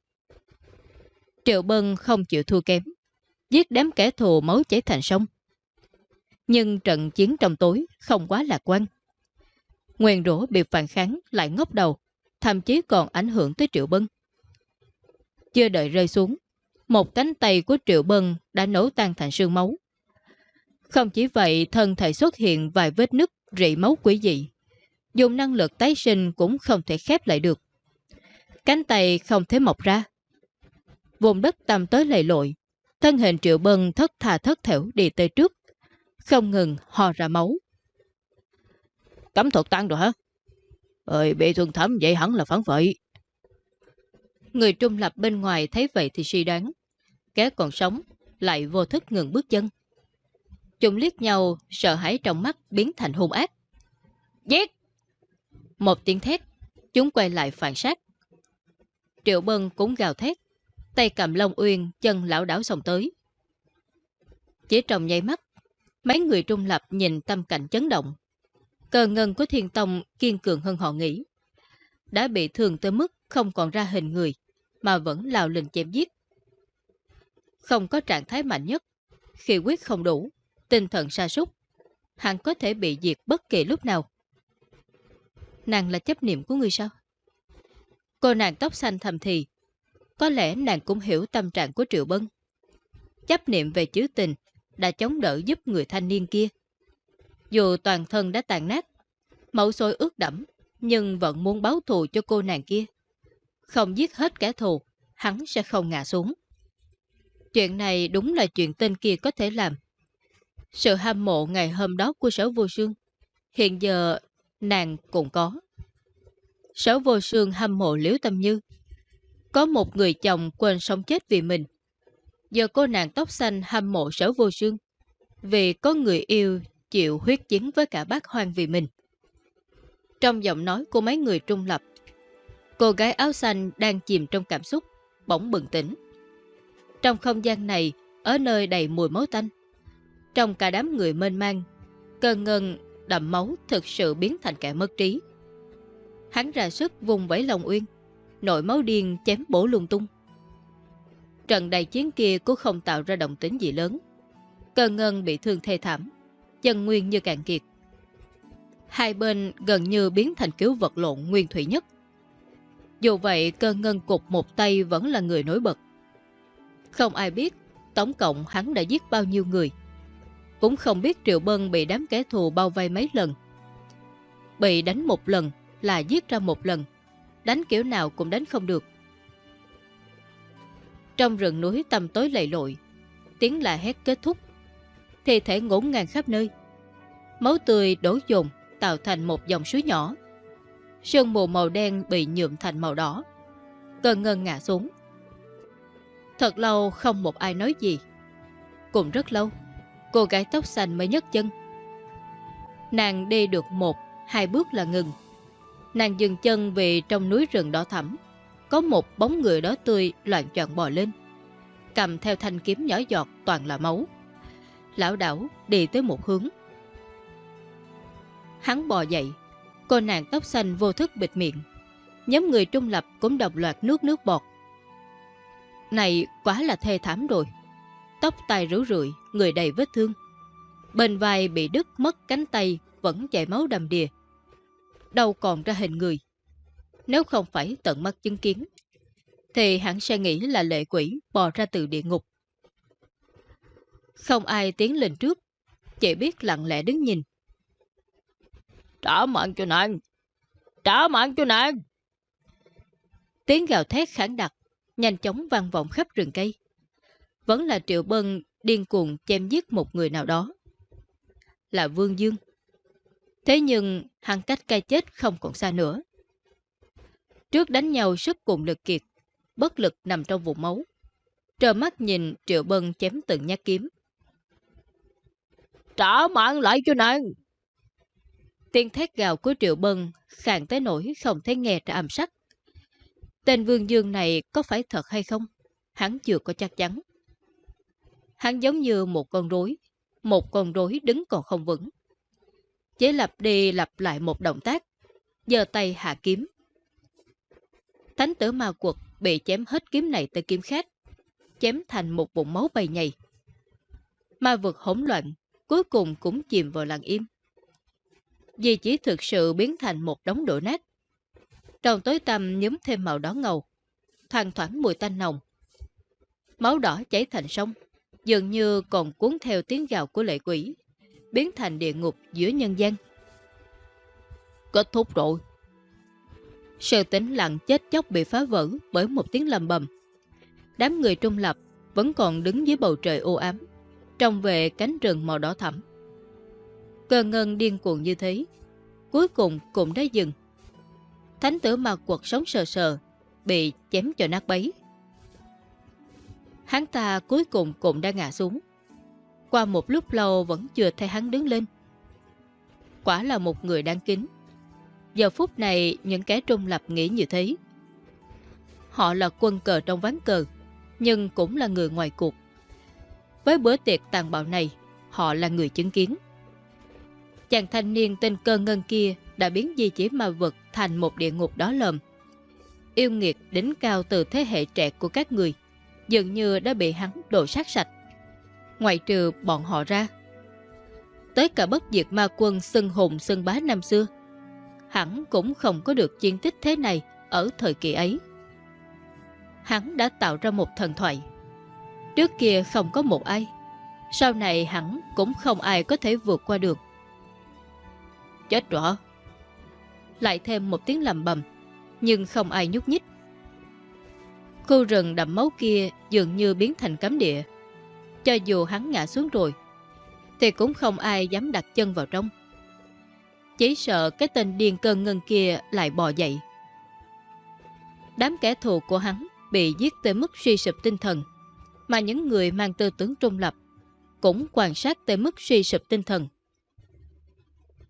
Triệu Bân không chịu thua kém, giết đám kẻ thù máu chảy thành sông. Nhưng trận chiến trong tối không quá lạc quan. Nguyên rủa bị phản kháng lại ngốc đầu, thậm chí còn ảnh hưởng tới Triệu Bân. Chưa đợi rơi xuống, một cánh tay của Triệu Bân đã nổ tan thành sương máu. Không chỉ vậy, thân thể xuất hiện vài vết nứt rỉ máu quỷ dị. Dùng năng lực tái sinh cũng không thể khép lại được. Cánh tay không thể mọc ra. Vùng đất tầm tới lầy lội, thân hình Triệu Bân thất thà thất thểu đi tới trước, không ngừng hò ra máu. Cấm thuật tăng rồi hả? Ơi, bị thương thấm vậy hẳn là phản vậy. Người trung lập bên ngoài thấy vậy thì suy đoán. Kẻ còn sống, lại vô thức ngừng bước chân. Chúng liếc nhau, sợ hãi trong mắt biến thành hung ác. Giết! Một tiếng thét, chúng quay lại phản sát. Triệu Bân cũng gào thét, tay cầm Long Uyên, chân lão đảo sòng tới. Chỉ trong nháy mắt, mấy người trung lập nhìn tâm cảnh chấn động. Cờ ngân của thiên tông kiên cường hơn họ nghĩ. Đã bị thương tới mức không còn ra hình người, mà vẫn lao lên chém giết. Không có trạng thái mạnh nhất, khi quyết không đủ, tinh thần sa sút hắn có thể bị diệt bất kỳ lúc nào. Nàng là chấp niệm của người sao? Cô nàng tóc xanh thầm thì, có lẽ nàng cũng hiểu tâm trạng của Triệu Bân. Chấp niệm về chữ tình đã chống đỡ giúp người thanh niên kia. Dù toàn thân đã tàn nát, mẫu sôi ướt đẫm, nhưng vẫn muốn báo thù cho cô nàng kia. Không giết hết kẻ thù, hắn sẽ không ngã xuống. Chuyện này đúng là chuyện tên kia có thể làm. Sự hâm mộ ngày hôm đó của sở vô sương, hiện giờ nàng cũng có. Sở vô sương hâm mộ liễu tâm như. Có một người chồng quên sống chết vì mình. Giờ cô nàng tóc xanh hâm mộ sở vô sương. Vì có người yêu chịu huyết chiến với cả bác hoang vì mình. Trong giọng nói của mấy người trung lập, cô gái áo xanh đang chìm trong cảm xúc, bỗng bừng tỉnh. Trong không gian này, ở nơi đầy mùi máu tanh, trong cả đám người mênh mang, cơn ngân đậm máu thực sự biến thành kẻ mất trí. Hắn ra sức vùng vẫy lòng uyên, nội máu điên chém bổ lung tung. Trận đại chiến kia cũng không tạo ra động tính gì lớn. Cơn ngân bị thương thê thảm, chân nguyên như cạn kiệt. Hai bên gần như biến thành cứu vật lộn nguyên thủy nhất. Dù vậy, cơn ngân cục một tay vẫn là người nổi bật. Không ai biết tổng cộng hắn đã giết bao nhiêu người. Cũng không biết Triệu Bân bị đám kẻ thù bao vây mấy lần. Bị đánh một lần là giết ra một lần. Đánh kiểu nào cũng đánh không được. Trong rừng núi tầm tối lầy lội, tiếng là hét kết thúc. Thi thể ngổn ngang khắp nơi. Máu tươi đổ dồn tạo thành một dòng suối nhỏ. Sương mù màu đen bị nhuộm thành màu đỏ. Cơn ngân ngã xuống. Thật lâu không một ai nói gì. Cũng rất lâu, cô gái tóc xanh mới nhấc chân. Nàng đi được một, hai bước là ngừng. Nàng dừng chân vì trong núi rừng đỏ thẳm, có một bóng người đó tươi loạn trọn bò lên. Cầm theo thanh kiếm nhỏ giọt toàn là máu. Lão đảo đi tới một hướng. Hắn bò dậy, cô nàng tóc xanh vô thức bịt miệng. Nhóm người trung lập cũng đồng loạt nước nước bọt. Này quá là thê thảm rồi. Tóc tai rủ rượi, người đầy vết thương. Bên vai bị đứt mất cánh tay, vẫn chảy máu đầm đìa. Đâu còn ra hình người. Nếu không phải tận mắt chứng kiến, thì hẳn sẽ nghĩ là lệ quỷ bò ra từ địa ngục. Không ai tiến lên trước, chỉ biết lặng lẽ đứng nhìn. Trả mạng cho nàng! Trả mạng cho nàng! Tiếng gào thét kháng đặc, nhanh chóng vang vọng khắp rừng cây. Vẫn là Triệu Bân điên cuồng chém giết một người nào đó. Là Vương Dương. Thế nhưng hắn cách cây chết không còn xa nữa. Trước đánh nhau sức cùng lực kiệt, bất lực nằm trong vùng máu. Trờ mắt nhìn Triệu Bân chém từng nhát kiếm. Trả mạng lại cho nàng! Tiếng thét gào của Triệu Bân khàn tới nỗi không thấy nghe ra âm sắc. Tên Vương Dương này có phải thật hay không? Hắn chưa có chắc chắn. Hắn giống như một con rối, một con rối đứng còn không vững. Chế lặp đi lặp lại một động tác, giơ tay hạ kiếm. Thánh tử ma quật bị chém hết kiếm này tới kiếm khác, chém thành một bụng máu bay nhầy. Ma vực hỗn loạn, cuối cùng cũng chìm vào lặng im. Di chỉ thực sự biến thành một đống đổ nát. Trong tối tăm nhúm thêm màu đỏ ngầu, thoang thoảng mùi tanh nồng. Máu đỏ chảy thành sông, dường như còn cuốn theo tiếng gào của lệ quỷ, biến thành địa ngục giữa nhân gian. Kết thúc rồi. Sự tĩnh lặng chết chóc bị phá vỡ bởi một tiếng lầm bầm. Đám người trung lập vẫn còn đứng dưới bầu trời ô ám, trông về cánh rừng màu đỏ thẳm. Cơn ngân điên cuồng như thế, cuối cùng cũng đã dừng. Thánh tử mà quật sống sờ sờ, bị chém cho nát bấy. Hắn ta cuối cùng cũng đã ngã xuống. Qua một lúc lâu vẫn chưa thấy hắn đứng lên. Quả là một người đáng kính. Giờ phút này những kẻ trung lập nghĩ như thế. Họ là quân cờ trong ván cờ, nhưng cũng là người ngoài cuộc. Với bữa tiệc tàn bạo này, họ là người chứng kiến. Chàng thanh niên tên cơ ngân kia đã biến di chỉ ma vật thành một địa ngục đó lầm. Yêu nghiệt đỉnh cao từ thế hệ trẻ của các người, dường như đã bị hắn đổ sát sạch. Ngoại trừ bọn họ ra. Tới cả bất diệt ma quân xưng hùng xưng bá năm xưa, hắn cũng không có được chiến tích thế này ở thời kỳ ấy. Hắn đã tạo ra một thần thoại. Trước kia không có một ai, sau này hắn cũng không ai có thể vượt qua được. Chết rõ. Lại thêm một tiếng lầm bầm, nhưng không ai nhúc nhích. Khu rừng đậm máu kia dường như biến thành cấm địa. Cho dù hắn ngã xuống rồi, thì cũng không ai dám đặt chân vào trong. Chỉ sợ cái tên điên cơn ngân kia lại bò dậy. Đám kẻ thù của hắn bị giết tới mức suy sụp tinh thần, mà những người mang tư tưởng trung lập cũng quan sát tới mức suy sụp tinh thần.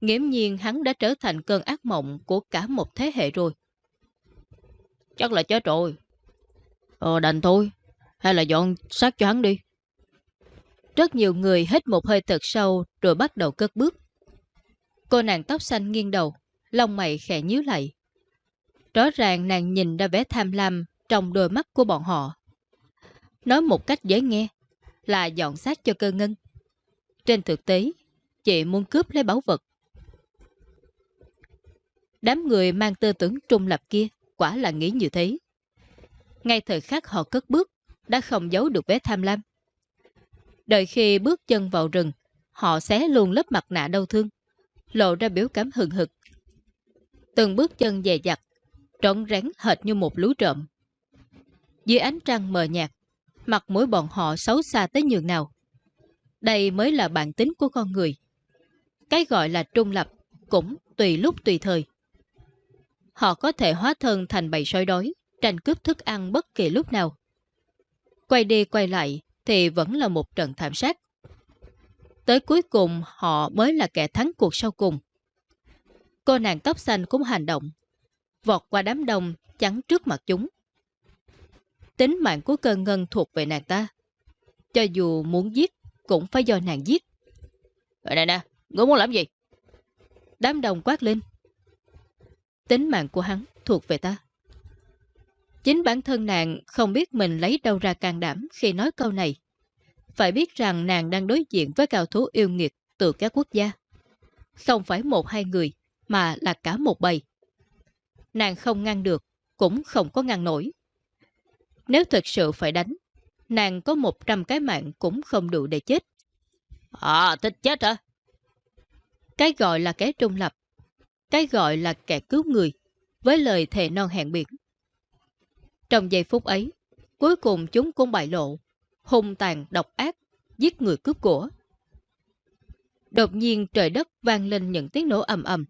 Nghiễm nhiên hắn đã trở thành cơn ác mộng của cả một thế hệ rồi. Chắc là chết rồi. Ờ đành thôi, hay là dọn xác cho hắn đi. Rất nhiều người hít một hơi thật sâu rồi bắt đầu cất bước. Cô nàng tóc xanh nghiêng đầu, lông mày khẽ nhíu lại. Rõ ràng nàng nhìn ra vẻ tham lam trong đôi mắt của bọn họ. Nói một cách dễ nghe là dọn xác cho cơ ngân. Trên thực tế, chị muốn cướp lấy báu vật. Đám người mang tư tưởng trung lập kia quả là nghĩ như thế. Ngay thời khắc họ cất bước, đã không giấu được vẻ tham lam. Đợi khi bước chân vào rừng, họ xé luôn lớp mặt nạ đau thương, lộ ra biểu cảm hừng hực. Từng bước chân dè dặt, trọn rắn hệt như một lú trộm. Dưới ánh trăng mờ nhạt, mặt mũi bọn họ xấu xa tới nhường nào. Đây mới là bản tính của con người. Cái gọi là trung lập cũng tùy lúc tùy thời. Họ có thể hóa thân thành bầy sói đói, tranh cướp thức ăn bất kỳ lúc nào. Quay đi quay lại thì vẫn là một trận thảm sát. Tới cuối cùng họ mới là kẻ thắng cuộc sau cùng. Cô nàng tóc xanh cũng hành động, vọt qua đám đông chắn trước mặt chúng. Tính mạng của cơ ngân thuộc về nàng ta. Cho dù muốn giết, cũng phải do nàng giết. Ờ, Ở đây nè, ngươi muốn làm gì? Đám đồng quát lên. Tính mạng của hắn thuộc về ta. Chính bản thân nàng không biết mình lấy đâu ra can đảm khi nói câu này. Phải biết rằng nàng đang đối diện với cao thú yêu nghiệt từ các quốc gia. Không phải một hai người, mà là cả một bầy. Nàng không ngăn được, cũng không có ngăn nổi. Nếu thật sự phải đánh, nàng có một trăm cái mạng cũng không đủ để chết. À, thích chết hả? Cái gọi là kẻ trung lập, cái gọi là kẻ cứu người, với lời thề non hẹn biển. Trong giây phút ấy, cuối cùng chúng cũng bại lộ, hung tàn độc ác, giết người cướp của. Đột nhiên trời đất vang lên những tiếng nổ ầm ầm.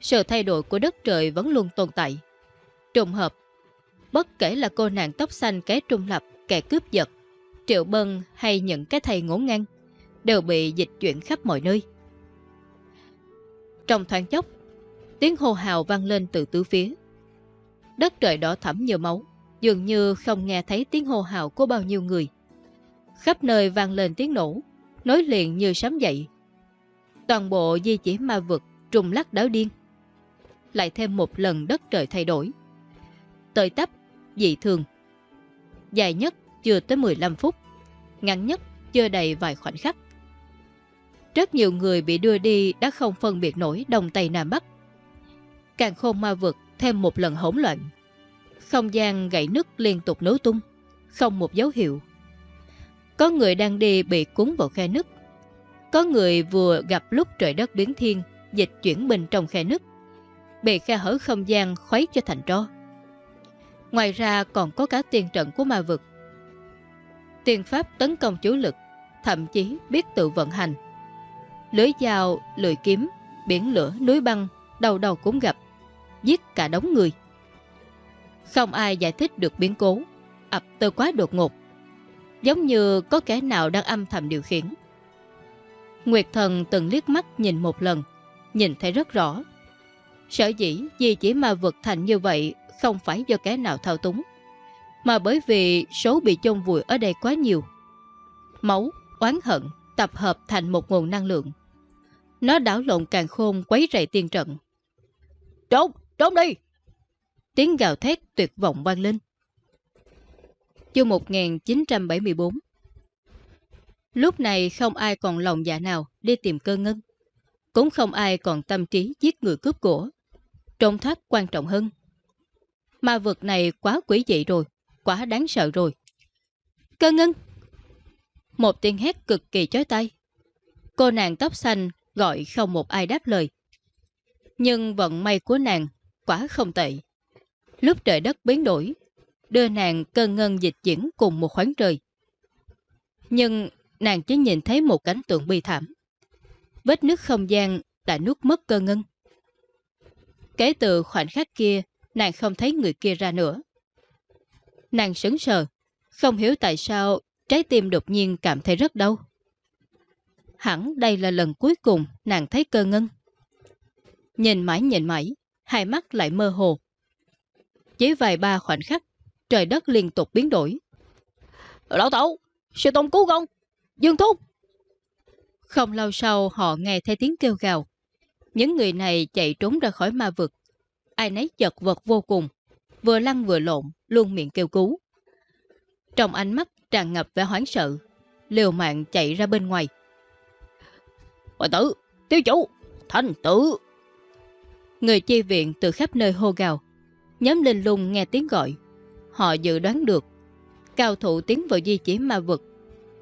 Sự thay đổi của đất trời vẫn luôn tồn tại. Trùng hợp, bất kể là cô nàng tóc xanh kẻ trung lập, kẻ cướp giật, triệu bân hay những cái thầy ngỗ ngang, đều bị dịch chuyển khắp mọi nơi. Trong thoáng chốc, tiếng hô hào vang lên từ tứ phía. Đất trời đỏ thẳm như máu, dường như không nghe thấy tiếng hô hào của bao nhiêu người. Khắp nơi vang lên tiếng nổ, nối liền như sấm dậy. Toàn bộ di chỉ ma vực trùng lắc đảo điên. Lại thêm một lần đất trời thay đổi. Tời tấp, dị thường. Dài nhất chưa tới 15 phút, ngắn nhất chưa đầy vài khoảnh khắc. Rất nhiều người bị đưa đi đã không phân biệt nổi Đông Tây Nam Bắc. Càng khôn ma vực thêm một lần hỗn loạn. Không gian gãy nứt liên tục nối tung, không một dấu hiệu. Có người đang đi bị cuốn vào khe nứt. Có người vừa gặp lúc trời đất biến thiên, dịch chuyển bên trong khe nứt. Bị khe hở không gian khuấy cho thành tro. Ngoài ra còn có cả tiền trận của ma vực. Tiền pháp tấn công chủ lực, thậm chí biết tự vận hành. Lưới dao, lưỡi kiếm, biển lửa, núi băng, đầu đầu cũng gặp. Giết cả đống người. Không ai giải thích được biến cố, ập tới quá đột ngột. Giống như có kẻ nào đang âm thầm điều khiển. Nguyệt thần từng liếc mắt nhìn một lần, nhìn thấy rất rõ. Sở dĩ vì chỉ ma vực thành như vậy không phải do kẻ nào thao túng, mà bởi vì số bị chôn vùi ở đây quá nhiều. Máu, oán hận tập hợp thành một nguồn năng lượng. Nó đảo lộn càng khôn quấy rầy tiên trận. Trốn, trốn đi! Tiếng gào thét tuyệt vọng vang lên. Chương 1974 Lúc này không ai còn lòng dạ nào đi tìm cơ ngân. Cũng không ai còn tâm trí giết người cướp của. Trốn thoát quan trọng hơn. Ma vực này quá quỷ dị rồi, quá đáng sợ rồi. Cơ ngân! Một tiếng hét cực kỳ chói tay. Cô nàng tóc xanh gọi không một ai đáp lời. Nhưng vận may của nàng quá không tệ. Lúc trời đất biến đổi, đưa nàng cơ ngân dịch chuyển cùng một khoáng trời. Nhưng nàng chỉ nhìn thấy một cánh tượng bi thảm. Vết nước không gian đã nuốt mất cơ ngân. Kể từ khoảnh khắc kia, nàng không thấy người kia ra nữa. Nàng sững sờ, không hiểu tại sao trái tim đột nhiên cảm thấy rất đau. Hẳn đây là lần cuối cùng nàng thấy cơ ngân. Nhìn mãi nhìn mãi, hai mắt lại mơ hồ. Chỉ vài ba khoảnh khắc, trời đất liên tục biến đổi. Lão tẩu, sư tôn cứu con, dương thúc. Không lâu sau họ nghe thấy tiếng kêu gào. Những người này chạy trốn ra khỏi ma vực. Ai nấy chật vật vô cùng, vừa lăn vừa lộn, luôn miệng kêu cứu. Trong ánh mắt tràn ngập vẻ hoảng sợ, liều mạng chạy ra bên ngoài. Bà tử, tiêu chủ, thành tử. Người chi viện từ khắp nơi hô gào. Nhóm linh lung nghe tiếng gọi. Họ dự đoán được. Cao thủ tiến vào di chỉ ma vực.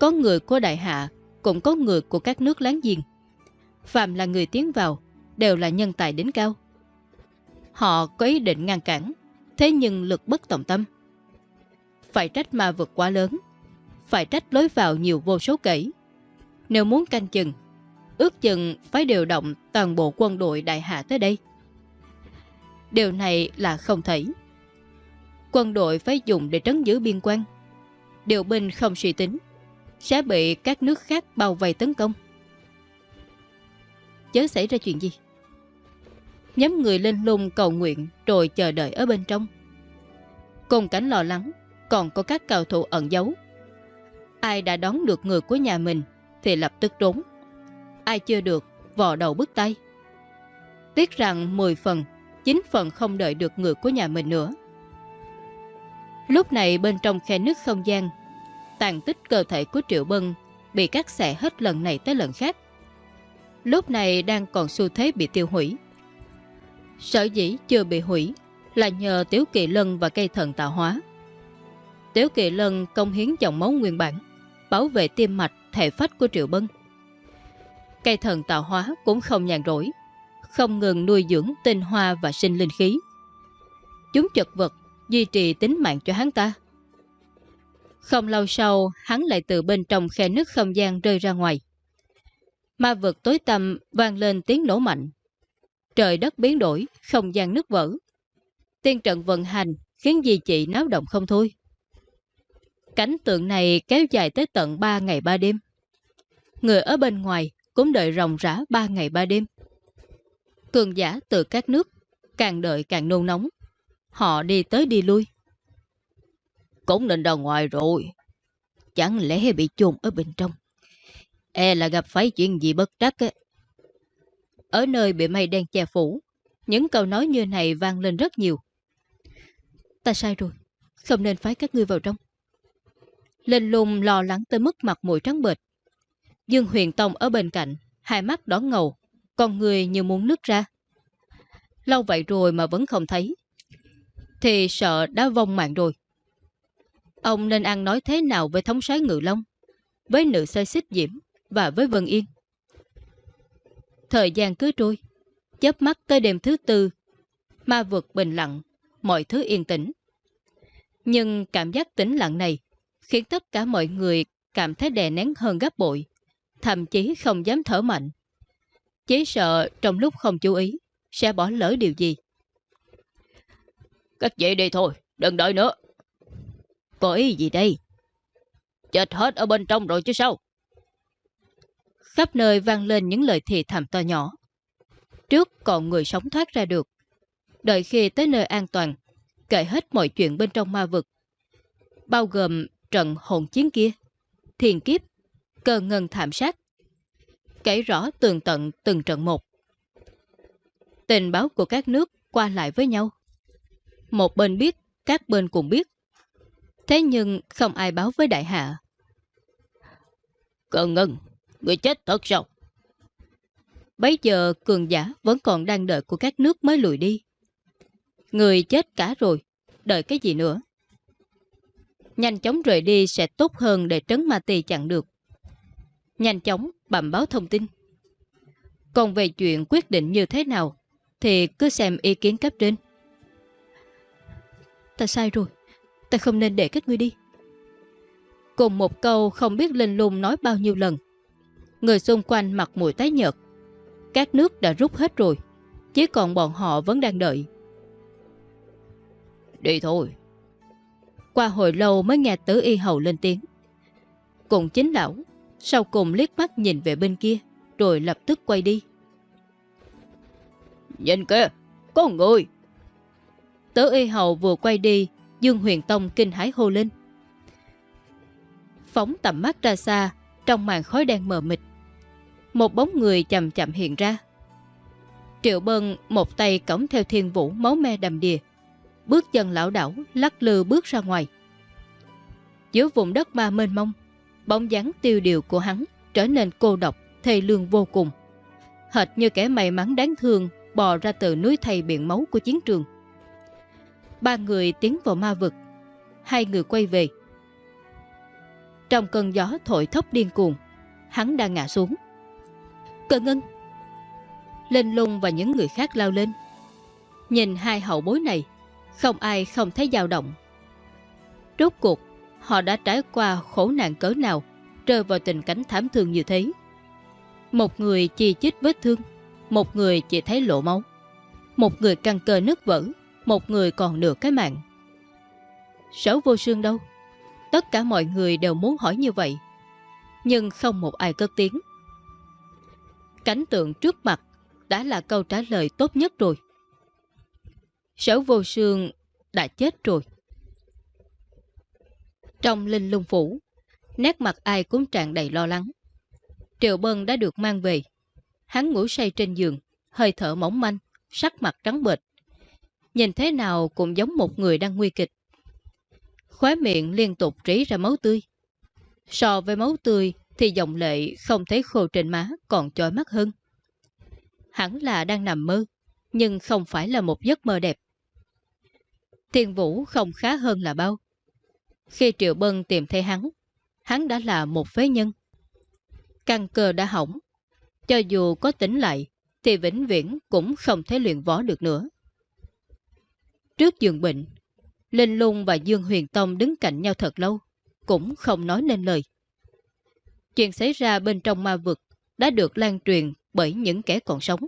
Có người của đại hạ, cũng có người của các nước láng giềng. Phạm là người tiến vào, đều là nhân tài đến cao. Họ có ý định ngăn cản, thế nhưng lực bất tòng tâm. Phải trách ma vực quá lớn, phải trách lối vào nhiều vô số kể. Nếu muốn canh chừng, ước chừng phải điều động toàn bộ quân đội đại hạ tới đây. Điều này là không thể. Quân đội phải dùng để trấn giữ biên quan. Điều binh không suy tính, sẽ bị các nước khác bao vây tấn công. Chớ xảy ra chuyện gì? Nhóm người lên lung cầu nguyện rồi chờ đợi ở bên trong. Cùng cảnh lo lắng, còn có các cao thủ ẩn giấu. Ai đã đón được người của nhà mình thì lập tức trốn. Ai chưa được, vò đầu bứt tay. Tiếc rằng 10 phần, 9 phần không đợi được người của nhà mình nữa. Lúc này bên trong khe nước không gian, tàn tích cơ thể của Triệu Bân bị cắt xẻ hết lần này tới lần khác. Lúc này đang còn xu thế bị tiêu hủy. Sở dĩ chưa bị hủy là nhờ Tiếu Kỳ Lân và cây thần tạo hóa. Tiếu Kỳ Lân công hiến dòng máu nguyên bản, bảo vệ tim mạch, thể phách của Triệu Bân. Cây thần tạo hóa cũng không nhàn rỗi, không ngừng nuôi dưỡng tinh hoa và sinh linh khí. Chúng chật vật, duy trì tính mạng cho hắn ta. Không lâu sau, hắn lại từ bên trong khe nước không gian rơi ra ngoài. Ma vực tối tăm vang lên tiếng nổ mạnh. Trời đất biến đổi, không gian nước vỡ. Tiên trận vận hành khiến di chị náo động không thôi. Cảnh tượng này kéo dài tới tận 3 ngày 3 đêm. Người ở bên ngoài cũng đợi ròng rã 3 ngày 3 đêm. Cường giả từ các nước càng đợi càng nôn nóng. Họ đi tới đi lui. Cũng nên ra ngoài rồi. Chẳng lẽ bị chôn ở bên trong. E là gặp phải chuyện gì bất trắc ấy. Ở nơi bị mây đen che phủ, những câu nói như này vang lên rất nhiều. Ta sai rồi, không nên phái các ngươi vào trong. Linh lùng lo lắng tới mức mặt mũi trắng bệch. Dương Huyền Tông ở bên cạnh, hai mắt đỏ ngầu, con người như muốn nứt ra. Lâu vậy rồi mà vẫn không thấy. Thì sợ đã vong mạng rồi. Ông nên ăn nói thế nào với thống soái Ngự Long, với nữ sai xích diễm và với Vân Yên. Thời gian cứ trôi, chớp mắt tới đêm thứ tư, ma vực bình lặng, mọi thứ yên tĩnh. Nhưng cảm giác tĩnh lặng này khiến tất cả mọi người cảm thấy đè nén hơn gấp bội, thậm chí không dám thở mạnh. Chỉ sợ trong lúc không chú ý, sẽ bỏ lỡ điều gì. Các vị đi thôi, đừng đợi nữa. Có ý gì đây? Chết hết ở bên trong rồi chứ sao? Khắp nơi vang lên những lời thì thầm to nhỏ. Trước còn người sống thoát ra được. Đợi khi tới nơi an toàn, kể hết mọi chuyện bên trong ma vực. Bao gồm trận hồn chiến kia, thiền kiếp, cờ ngân thảm sát. Kể rõ tường tận từng trận một. Tình báo của các nước qua lại với nhau. Một bên biết, các bên cùng biết. Thế nhưng không ai báo với đại hạ. Cờ ngân, người chết thật sao? Bấy giờ cường giả vẫn còn đang đợi của các nước mới lùi đi. Người chết cả rồi, đợi cái gì nữa? Nhanh chóng rời đi sẽ tốt hơn để trấn ma tì chặn được. Nhanh chóng bẩm báo thông tin. Còn về chuyện quyết định như thế nào, thì cứ xem ý kiến cấp trên. Ta sai rồi, ta không nên để các ngươi đi. Cùng một câu không biết linh lung nói bao nhiêu lần. Người xung quanh mặt mũi tái nhợt. Các nước đã rút hết rồi, chỉ còn bọn họ vẫn đang đợi. Đi thôi. Qua hồi lâu mới nghe tứ y hầu lên tiếng. Cùng chính lão, sau cùng liếc mắt nhìn về bên kia, rồi lập tức quay đi. Nhìn kìa, có người. Tứ y hầu vừa quay đi, Dương Huyền Tông kinh hãi hô lên. Phóng tầm mắt ra xa, trong màn khói đen mờ mịt. Một bóng người chậm chậm hiện ra. Triệu Bân một tay cổng theo thiên vũ máu me đầm đìa, bước chân lão đảo, lắc lư bước ra ngoài. Giữa vùng đất ma mênh mông, bóng dáng tiêu điều của hắn trở nên cô độc, thê lương vô cùng. Hệt như kẻ may mắn đáng thương bò ra từ núi thầy biển máu của chiến trường. Ba người tiến vào ma vực, hai người quay về. Trong cơn gió thổi thốc điên cuồng, hắn đang ngã xuống cơ ngân! Linh lung và những người khác lao lên. Nhìn hai hậu bối này, không ai không thấy dao động. Rốt cuộc, họ đã trải qua khổ nạn cỡ nào, rơi vào tình cảnh thảm thương như thế. Một người chi chích vết thương, một người chỉ thấy lộ máu, một người căng cơ nứt vỡ, một người còn nửa cái mạng. Sở vô sương đâu? Tất cả mọi người đều muốn hỏi như vậy, nhưng không một ai cất tiếng. Cảnh tượng trước mặt đã là câu trả lời tốt nhất rồi. Sở vô sương đã chết rồi. Trong linh lung phủ, nét mặt ai cũng tràn đầy lo lắng. Triệu Bân đã được mang về. Hắn ngủ say trên giường, hơi thở mỏng manh, sắc mặt trắng bệch. Nhìn thế nào cũng giống một người đang nguy kịch. Khóe miệng liên tục rỉ ra máu tươi. So với máu tươi thì dòng lệ không thấy khô trên má còn chói mắt hơn. Hắn là đang nằm mơ, nhưng không phải là một giấc mơ đẹp. Thiên Vũ không khá hơn là bao. Khi Triệu Bân tìm thấy hắn, hắn đã là một phế nhân. Căn cơ đã hỏng, cho dù có tỉnh lại, thì vĩnh viễn cũng không thể luyện võ được nữa. Trước giường bệnh, Linh Lung và Dương Huyền Tông đứng cạnh nhau thật lâu, cũng không nói nên lời. Chuyện xảy ra bên trong ma vực đã được lan truyền bởi những kẻ còn sống.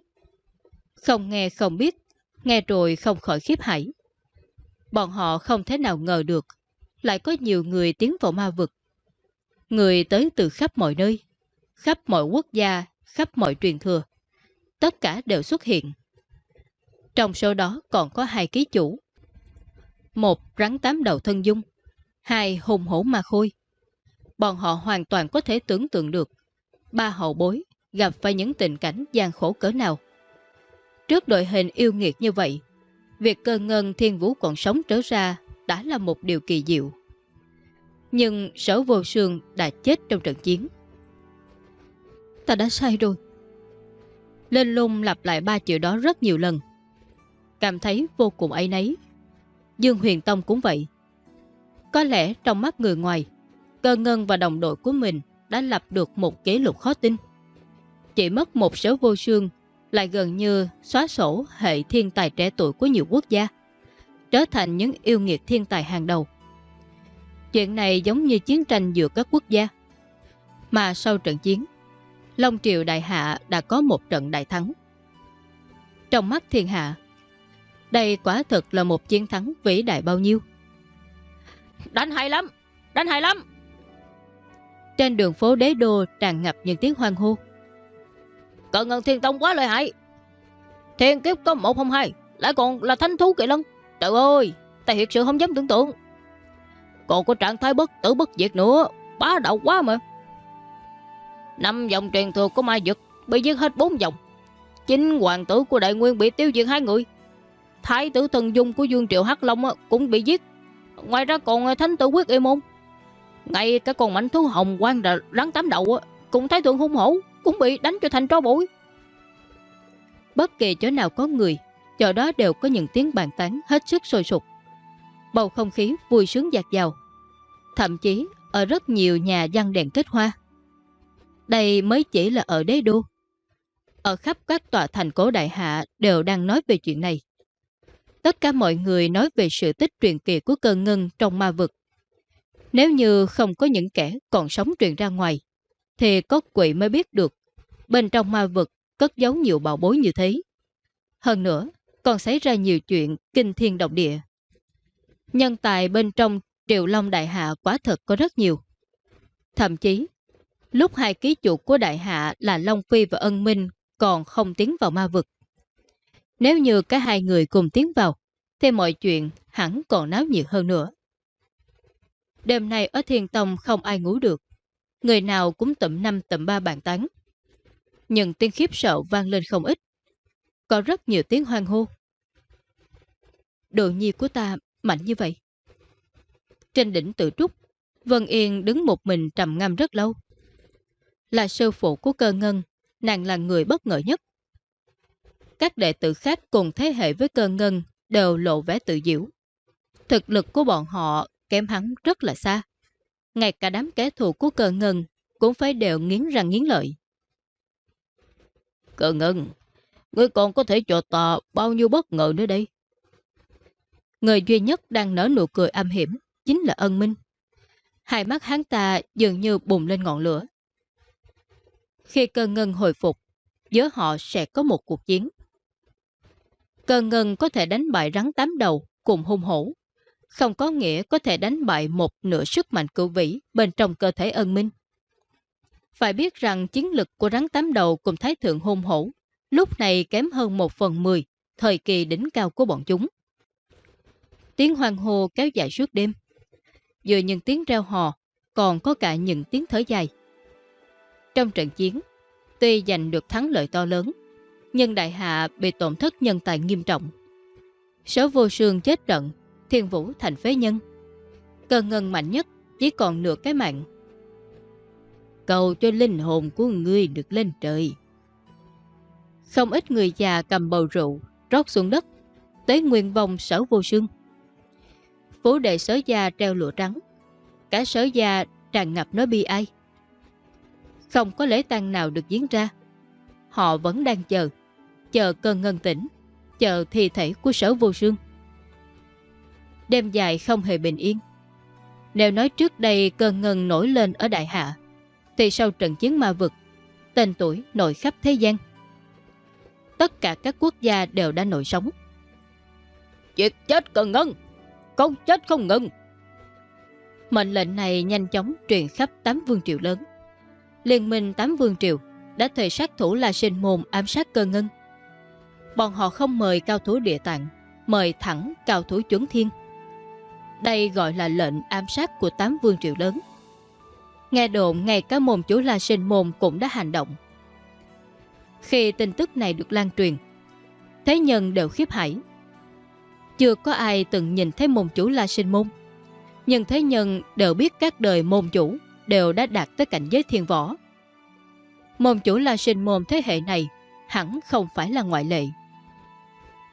Không nghe không biết, nghe rồi không khỏi khiếp hãi. Bọn họ không thể nào ngờ được lại có nhiều người tiến vào ma vực. Người tới từ khắp mọi nơi, khắp mọi quốc gia, khắp mọi truyền thừa. Tất cả đều xuất hiện. Trong số đó còn có hai ký chủ. Một rắn tám đầu thân dung, hai hùng hổ ma khôi. Bọn họ hoàn toàn có thể tưởng tượng được ba hậu bối gặp phải những tình cảnh gian khổ cỡ nào. Trước đội hình yêu nghiệt như vậy, việc cơ ngân thiên vũ còn sống trở ra đã là một điều kỳ diệu. Nhưng sở vô sương đã chết trong trận chiến. Ta đã sai rồi. Linh lung lặp lại ba chữ đó rất nhiều lần. Cảm thấy vô cùng ấy nấy. Dương Huyền Tông cũng vậy. Có lẽ trong mắt người ngoài, cơ ngân và đồng đội của mình đã lập được một kỷ lục khó tin. Chỉ mất một số vô xương lại gần như xóa sổ hệ thiên tài trẻ tuổi của nhiều quốc gia, trở thành những yêu nghiệt thiên tài hàng đầu. Chuyện này giống như chiến tranh giữa các quốc gia. Mà sau trận chiến, Long Triều Đại Hạ đã có một trận đại thắng. Trong mắt thiên hạ, đây quả thực là một chiến thắng vĩ đại bao nhiêu. Đánh hay lắm, đánh hay lắm. Trên đường phố đế đô tràn ngập những tiếng hoang hô. Cận ngân thiên tông quá lợi hại. Thiên kiếp có một không hai, lại còn là thánh thú kỳ lân. Trời ơi, ta thiệt sự không dám tưởng tượng. Còn có trạng thái bất tử bất diệt nữa, bá đạo quá mà. Năm dòng truyền thừa của Mai Dực bị giết hết bốn dòng. Chính hoàng tử của Đại Nguyên bị tiêu diệt hai người. Thái tử thần dung của Dương Triệu Hắc Long cũng bị giết. Ngoài ra còn thánh tử quyết y môn. Ngay cả con mảnh thú hồng quang rắn tám đầu cũng thấy tượng hung hổ cũng bị đánh cho thành tro bụi. Bất kỳ chỗ nào có người, chỗ đó đều có những tiếng bàn tán hết sức sôi sục. Bầu không khí vui sướng dạt dào. Thậm chí ở rất nhiều nhà văn đèn kết hoa. Đây mới chỉ là ở đế đô. Ở khắp các tòa thành cổ đại hạ đều đang nói về chuyện này. Tất cả mọi người nói về sự tích truyền kỳ của cơ ngân trong ma vực. Nếu như không có những kẻ còn sống truyền ra ngoài, thì có quỷ mới biết được bên trong ma vực cất giấu nhiều bảo bối như thế. Hơn nữa, còn xảy ra nhiều chuyện kinh thiên động địa. Nhân tài bên trong Triều Long Đại Hạ quả thật có rất nhiều. Thậm chí, lúc hai ký chủ của Đại Hạ là Long Phi và Ân Minh còn không tiến vào ma vực. Nếu như cả hai người cùng tiến vào, thì mọi chuyện hẳn còn náo nhiệt hơn nữa. Đêm nay ở Thiên Tông không ai ngủ được. Người nào cũng tụm năm tụm ba bàn tán. Nhưng tiếng khiếp sợ vang lên không ít. Có rất nhiều tiếng hoang hô. Đồ nhi của ta mạnh như vậy. Trên đỉnh tự trúc, Vân Yên đứng một mình trầm ngâm rất lâu. Là sư phụ của cơ ngân, nàng là người bất ngờ nhất. Các đệ tử khác cùng thế hệ với cơ ngân đều lộ vẻ tự diễu. Thực lực của bọn họ kém hắn rất là xa. Ngay cả đám kẻ thù của cơ ngân cũng phải đều nghiến răng nghiến lợi. Cơ ngân, ngươi còn có thể cho ta bao nhiêu bất ngờ nữa đây? Người duy nhất đang nở nụ cười âm hiểm chính là ân minh. Hai mắt hắn ta dường như bùng lên ngọn lửa. Khi cơ ngân hồi phục, giữa họ sẽ có một cuộc chiến. Cơ ngân có thể đánh bại rắn tám đầu cùng hung hổ. Không có nghĩa có thể đánh bại một nửa sức mạnh cửu vĩ bên trong cơ thể ân minh. Phải biết rằng chiến lực của rắn tám đầu cùng thái thượng hung hổ lúc này kém hơn một phần mười thời kỳ đỉnh cao của bọn chúng. Tiếng hoàng hô kéo dài suốt đêm. Vừa những tiếng reo hò, còn có cả những tiếng thở dài. Trong trận chiến, tuy giành được thắng lợi to lớn, nhưng đại hạ bị tổn thất nhân tài nghiêm trọng. Sở vô sương chết trận, thiên vũ thành phế nhân. Cơn ngân mạnh nhất chỉ còn nửa cái mạng. Cầu cho linh hồn của ngươi được lên trời. Không ít người già cầm bầu rượu, rót xuống đất, tới nguyên vòng sở vô sương. Phố đệ sở gia treo lụa trắng, cả sở gia tràn ngập nói bi ai. Không có lễ tang nào được diễn ra. Họ vẫn đang chờ, chờ cơn ngân tỉnh, chờ thi thể của sở vô sương. Đêm dài không hề bình yên. Nếu nói trước đây cơn ngân nổi lên ở Đại Hạ, thì sau trận chiến ma vực, tên tuổi nổi khắp thế gian. Tất cả các quốc gia đều đã nổi sống. Việc chết cần ngân, không chết không ngừng. Mệnh lệnh này nhanh chóng truyền khắp tám vương triều lớn. Liên minh tám vương triều đã thuê sát thủ La Sinh Môn ám sát cơ ngân. Bọn họ không mời cao thủ địa tạng, mời thẳng cao thủ chuẩn thiên. Đây gọi là lệnh ám sát của tám vương triệu lớn. Nghe đồn ngay cả môn chủ La Sinh Môn cũng đã hành động. Khi tin tức này được lan truyền, thế nhân đều khiếp hãi. Chưa có ai từng nhìn thấy môn chủ La Sinh Môn, nhưng thế nhân đều biết các đời môn chủ đều đã đạt tới cảnh giới thiên võ. Môn chủ La Sinh Môn thế hệ này hẳn không phải là ngoại lệ.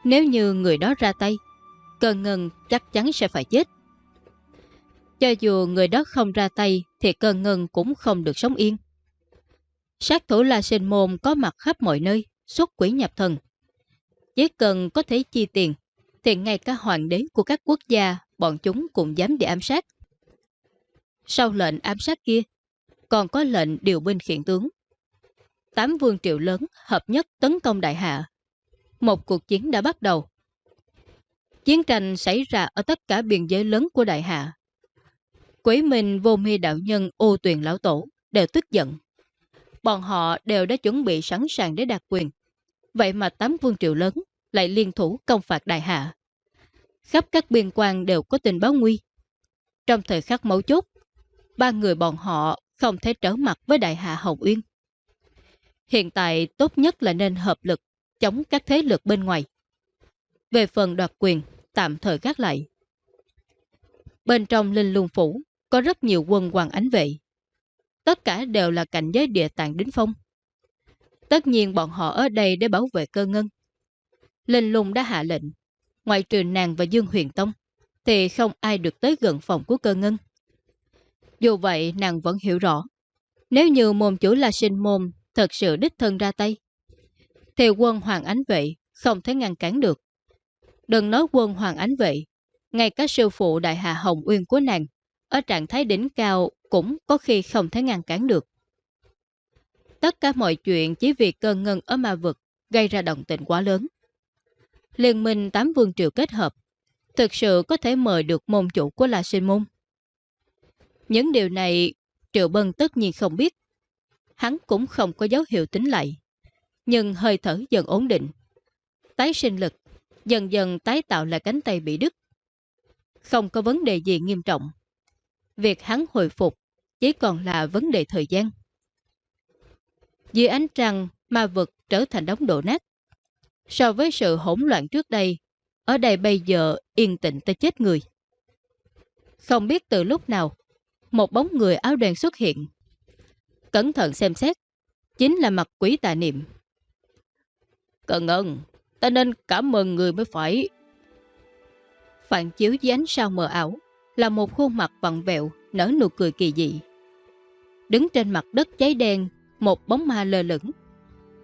Nếu như người đó ra tay, cơn ngân chắc chắn sẽ phải chết. Cho dù người đó không ra tay thì cơn ngân cũng không được sống yên. Sát thủ La Sinh Môn có mặt khắp mọi nơi, xuất quỷ nhập thần. Chỉ cần có thể chi tiền, thì ngay cả hoàng đế của các quốc gia, bọn chúng cũng dám để ám sát. Sau lệnh ám sát kia, còn có lệnh điều binh khiển tướng. Tám vương triệu lớn hợp nhất tấn công đại hạ. Một cuộc chiến đã bắt đầu. Chiến tranh xảy ra ở tất cả biên giới lớn của đại hạ quấy Minh vô mi đạo nhân ô tuyền lão tổ đều tức giận. Bọn họ đều đã chuẩn bị sẵn sàng để đạt quyền. Vậy mà tám vương triệu lớn lại liên thủ công phạt đại hạ. Khắp các biên quan đều có tình báo nguy. Trong thời khắc mấu chốt, ba người bọn họ không thể trở mặt với đại hạ Hồng Uyên. Hiện tại tốt nhất là nên hợp lực chống các thế lực bên ngoài. Về phần đoạt quyền, tạm thời gác lại. Bên trong Linh Lung Phủ có rất nhiều quân hoàng ánh vệ. Tất cả đều là cảnh giới địa tạng đính phong. Tất nhiên bọn họ ở đây để bảo vệ cơ ngân. Linh lùng đã hạ lệnh, ngoại trừ nàng và Dương Huyền Tông, thì không ai được tới gần phòng của cơ ngân. Dù vậy nàng vẫn hiểu rõ, nếu như môn chủ là sinh môn thật sự đích thân ra tay, thì quân Hoàng Ánh Vệ không thể ngăn cản được. Đừng nói quân Hoàng Ánh Vệ, ngay cả sư phụ Đại Hạ Hồng Uyên của nàng, ở trạng thái đỉnh cao cũng có khi không thể ngăn cản được. Tất cả mọi chuyện chỉ vì cơn ngân ở ma vực gây ra động tình quá lớn. Liên minh tám vương triều kết hợp thực sự có thể mời được môn chủ của La Sinh Môn. Những điều này Triệu Bân tất nhiên không biết. Hắn cũng không có dấu hiệu tính lại. Nhưng hơi thở dần ổn định. Tái sinh lực, dần dần tái tạo lại cánh tay bị đứt. Không có vấn đề gì nghiêm trọng. Việc hắn hồi phục chỉ còn là vấn đề thời gian. Dưới ánh trăng, ma vực trở thành đống đổ nát. So với sự hỗn loạn trước đây, ở đây bây giờ yên tĩnh tới chết người. Không biết từ lúc nào, một bóng người áo đen xuất hiện. Cẩn thận xem xét, chính là mặt quý tạ niệm. Cần ơn, ta nên cảm ơn người mới phải. Phản chiếu dưới ánh sao mờ ảo, là một khuôn mặt vặn vẹo, nở nụ cười kỳ dị. Đứng trên mặt đất cháy đen, một bóng ma lơ lửng.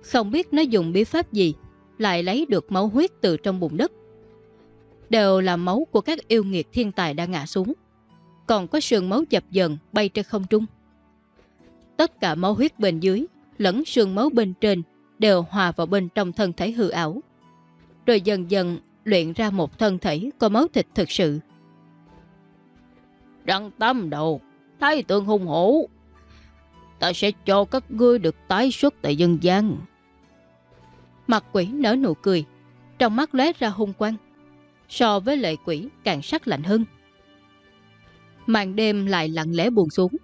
Không biết nó dùng bí pháp gì, lại lấy được máu huyết từ trong bùn đất. Đều là máu của các yêu nghiệt thiên tài đã ngã xuống còn có sườn máu dập dần bay trên không trung. Tất cả máu huyết bên dưới lẫn sườn máu bên trên đều hòa vào bên trong thân thể hư ảo. Rồi dần dần luyện ra một thân thể có máu thịt thực sự. Đăng tâm đầu, thái tượng hung hổ. Ta sẽ cho các ngươi được tái xuất tại dân gian. Mặt quỷ nở nụ cười, trong mắt lóe ra hung quang. So với lệ quỷ càng sắc lạnh hơn màn đêm lại lặng lẽ buồn xuống.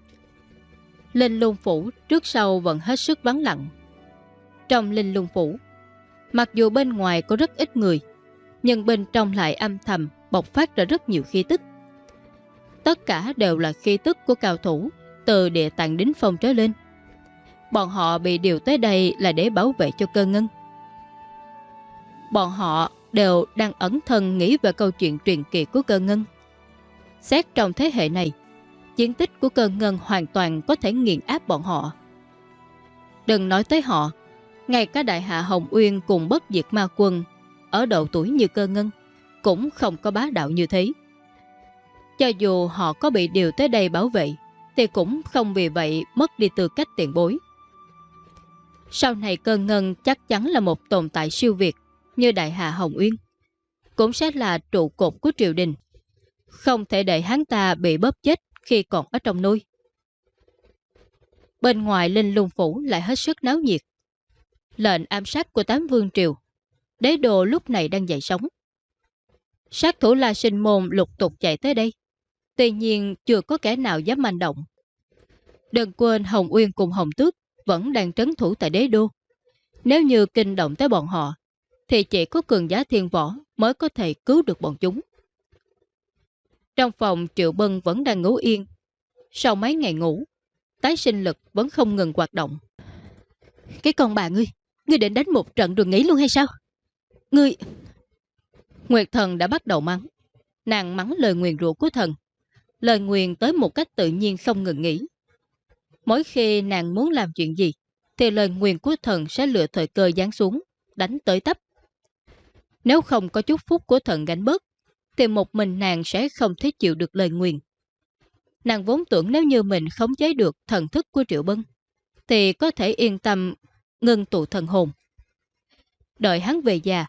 Linh lung phủ trước sau vẫn hết sức vắng lặng. Trong linh lung phủ, mặc dù bên ngoài có rất ít người, nhưng bên trong lại âm thầm bộc phát ra rất nhiều khí tức. Tất cả đều là khí tức của cao thủ từ địa tạng đến phong trở lên. Bọn họ bị điều tới đây là để bảo vệ cho cơ ngân. Bọn họ đều đang ẩn thân nghĩ về câu chuyện truyền kỳ của cơ ngân. Xét trong thế hệ này, chiến tích của cơ ngân hoàn toàn có thể nghiền áp bọn họ. Đừng nói tới họ, ngay cả đại hạ Hồng Uyên cùng bất diệt ma quân ở độ tuổi như cơ ngân cũng không có bá đạo như thế. Cho dù họ có bị điều tới đây bảo vệ, thì cũng không vì vậy mất đi tư cách tiền bối. Sau này cơ ngân chắc chắn là một tồn tại siêu việt như đại hạ Hồng Uyên. Cũng sẽ là trụ cột của triều đình không thể để hắn ta bị bóp chết khi còn ở trong nuôi. Bên ngoài Linh Lung Phủ lại hết sức náo nhiệt. Lệnh ám sát của tám vương triều. Đế đồ lúc này đang dậy sống. Sát thủ La Sinh Môn lục tục chạy tới đây. Tuy nhiên chưa có kẻ nào dám manh động. Đừng quên Hồng Uyên cùng Hồng Tước vẫn đang trấn thủ tại đế đô. Nếu như kinh động tới bọn họ, thì chỉ có cường giá thiên võ mới có thể cứu được bọn chúng. Trong phòng Triệu Bân vẫn đang ngủ yên. Sau mấy ngày ngủ, tái sinh lực vẫn không ngừng hoạt động. Cái con bà ngươi, Ngươi định đánh một trận rồi nghỉ luôn hay sao? Ngươi... Nguyệt thần đã bắt đầu mắng. Nàng mắng lời nguyền rủa của thần. Lời nguyền tới một cách tự nhiên không ngừng nghỉ. Mỗi khi nàng muốn làm chuyện gì, thì lời nguyền của thần sẽ lựa thời cơ giáng xuống, đánh tới tấp. Nếu không có chút phúc của thần gánh bớt, thì một mình nàng sẽ không thể chịu được lời nguyền. Nàng vốn tưởng nếu như mình khống chế được thần thức của Triệu Bân, thì có thể yên tâm ngưng tụ thần hồn. Đợi hắn về già,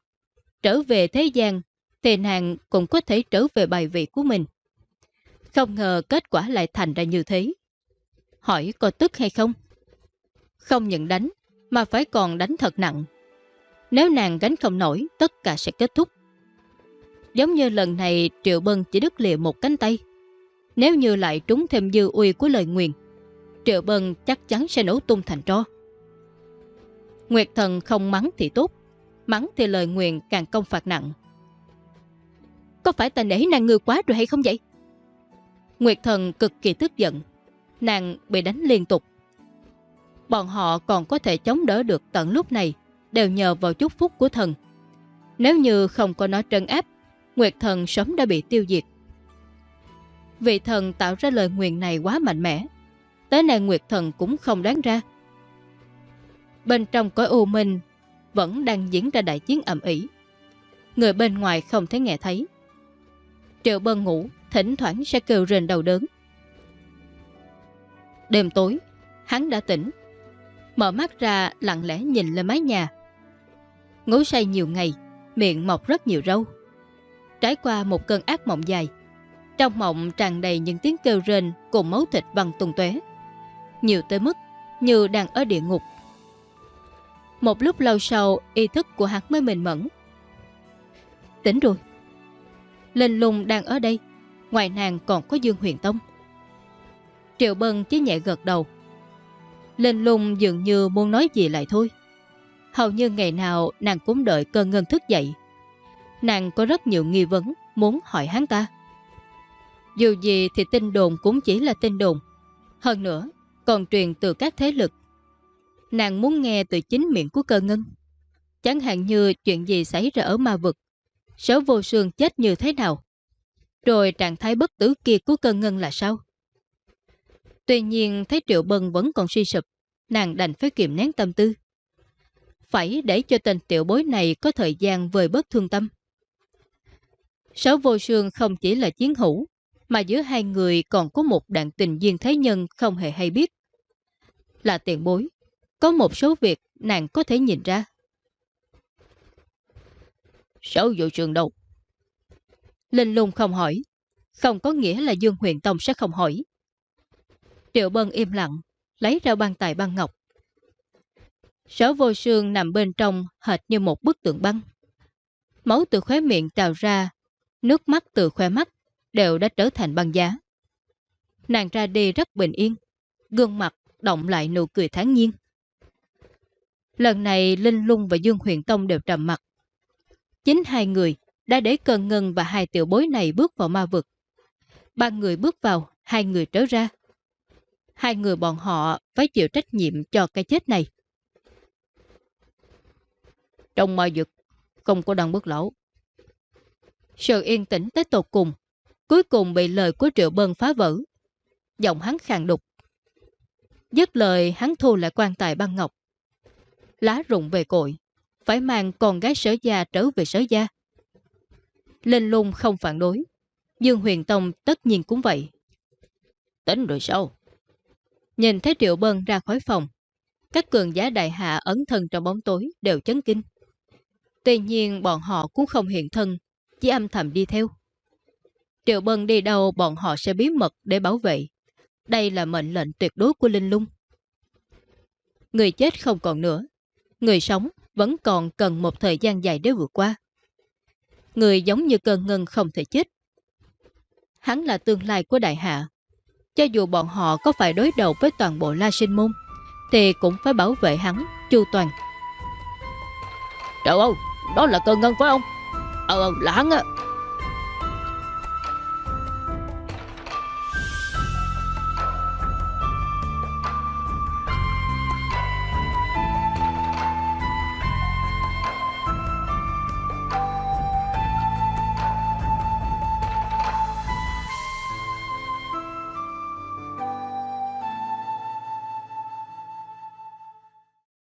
trở về thế gian, thì nàng cũng có thể trở về bài vị của mình. Không ngờ kết quả lại thành ra như thế. Hỏi có tức hay không? Không nhận đánh, mà phải còn đánh thật nặng. Nếu nàng gánh không nổi, tất cả sẽ kết thúc. Giống như lần này Triệu Bân chỉ đứt lìa một cánh tay. Nếu như lại trúng thêm dư uy của lời nguyền, Triệu Bân chắc chắn sẽ nổ tung thành tro. Nguyệt thần không mắng thì tốt, mắng thì lời nguyền càng công phạt nặng. Có phải ta nể nàng ngư quá rồi hay không vậy? Nguyệt thần cực kỳ tức giận, nàng bị đánh liên tục. Bọn họ còn có thể chống đỡ được tận lúc này đều nhờ vào chúc phúc của thần. Nếu như không có nó trấn áp, Nguyệt thần sớm đã bị tiêu diệt. Vị thần tạo ra lời nguyện này quá mạnh mẽ. Tới nay Nguyệt thần cũng không đoán ra. Bên trong cõi u minh vẫn đang diễn ra đại chiến ẩm ỉ. Người bên ngoài không thể nghe thấy. Triệu bân ngủ, thỉnh thoảng sẽ kêu rền đầu đớn. Đêm tối, hắn đã tỉnh. Mở mắt ra lặng lẽ nhìn lên mái nhà. Ngủ say nhiều ngày, miệng mọc rất nhiều râu. Trải qua một cơn ác mộng dài, trong mộng tràn đầy những tiếng kêu rên cùng máu thịt văng tung tóe Nhiều tới mức như đang ở địa ngục. Một lúc lâu sau, ý thức của hắn mới mềm mẫn. Tỉnh rồi. Linh lùng đang ở đây, ngoài nàng còn có Dương Huyền Tông. Triệu Bân chỉ nhẹ gật đầu. Linh lung dường như muốn nói gì lại thôi. Hầu như ngày nào nàng cũng đợi cơn ngân thức dậy. Nàng có rất nhiều nghi vấn muốn hỏi hắn ta. Dù gì thì tin đồn cũng chỉ là tin đồn. Hơn nữa, còn truyền từ các thế lực. Nàng muốn nghe từ chính miệng của cơ ngân. Chẳng hạn như chuyện gì xảy ra ở ma vực. Sở vô sương chết như thế nào. Rồi trạng thái bất tử kia của cơ ngân là sao? Tuy nhiên thấy Triệu Bân vẫn còn suy sụp, nàng đành phải kiềm nén tâm tư. Phải để cho tên tiểu bối này có thời gian vời bớt thương tâm. Sáu vô sương không chỉ là chiến hữu, mà giữa hai người còn có một đạn tình duyên thế nhân không hề hay biết. Là tiền bối, có một số việc nàng có thể nhìn ra. Sáu vô sương đâu? Linh lung không hỏi, không có nghĩa là Dương Huyền Tông sẽ không hỏi. Triệu Bân im lặng, lấy ra băng tài băng ngọc. Sở vô sương nằm bên trong hệt như một bức tượng băng. Máu từ khóe miệng trào ra, nước mắt từ khóe mắt đều đã trở thành băng giá. Nàng ra đi rất bình yên, gương mặt động lại nụ cười tháng nhiên. Lần này Linh Lung và Dương Huyền Tông đều trầm mặt. Chính hai người đã để Cần ngân và hai tiểu bối này bước vào ma vực. Ba người bước vào, hai người trở ra. Hai người bọn họ phải chịu trách nhiệm cho cái chết này. Trong ma vực, không có đăng bước lẩu Sự yên tĩnh tới tột cùng, cuối cùng bị lời của Triệu Bân phá vỡ. Giọng hắn khàn đục. Dứt lời hắn thu lại quan tài băng ngọc. Lá rụng về cội, phải mang con gái sở gia trở về sở gia. Linh lung không phản đối. Dương Huyền Tông tất nhiên cũng vậy. Tính rồi sao? Nhìn thấy Triệu Bân ra khỏi phòng, các cường giá đại hạ ấn thân trong bóng tối đều chấn kinh. Tuy nhiên bọn họ cũng không hiện thân, chỉ âm thầm đi theo. Triệu Bân đi đâu bọn họ sẽ bí mật để bảo vệ. Đây là mệnh lệnh tuyệt đối của Linh Lung. Người chết không còn nữa. Người sống vẫn còn cần một thời gian dài để vượt qua. Người giống như cơn ngân không thể chết. Hắn là tương lai của đại hạ. Cho dù bọn họ có phải đối đầu với toàn bộ La Sinh Môn, thì cũng phải bảo vệ hắn, chu toàn. Trời ơi, đó là cơn ngân phải không? Ờ, là hắn á.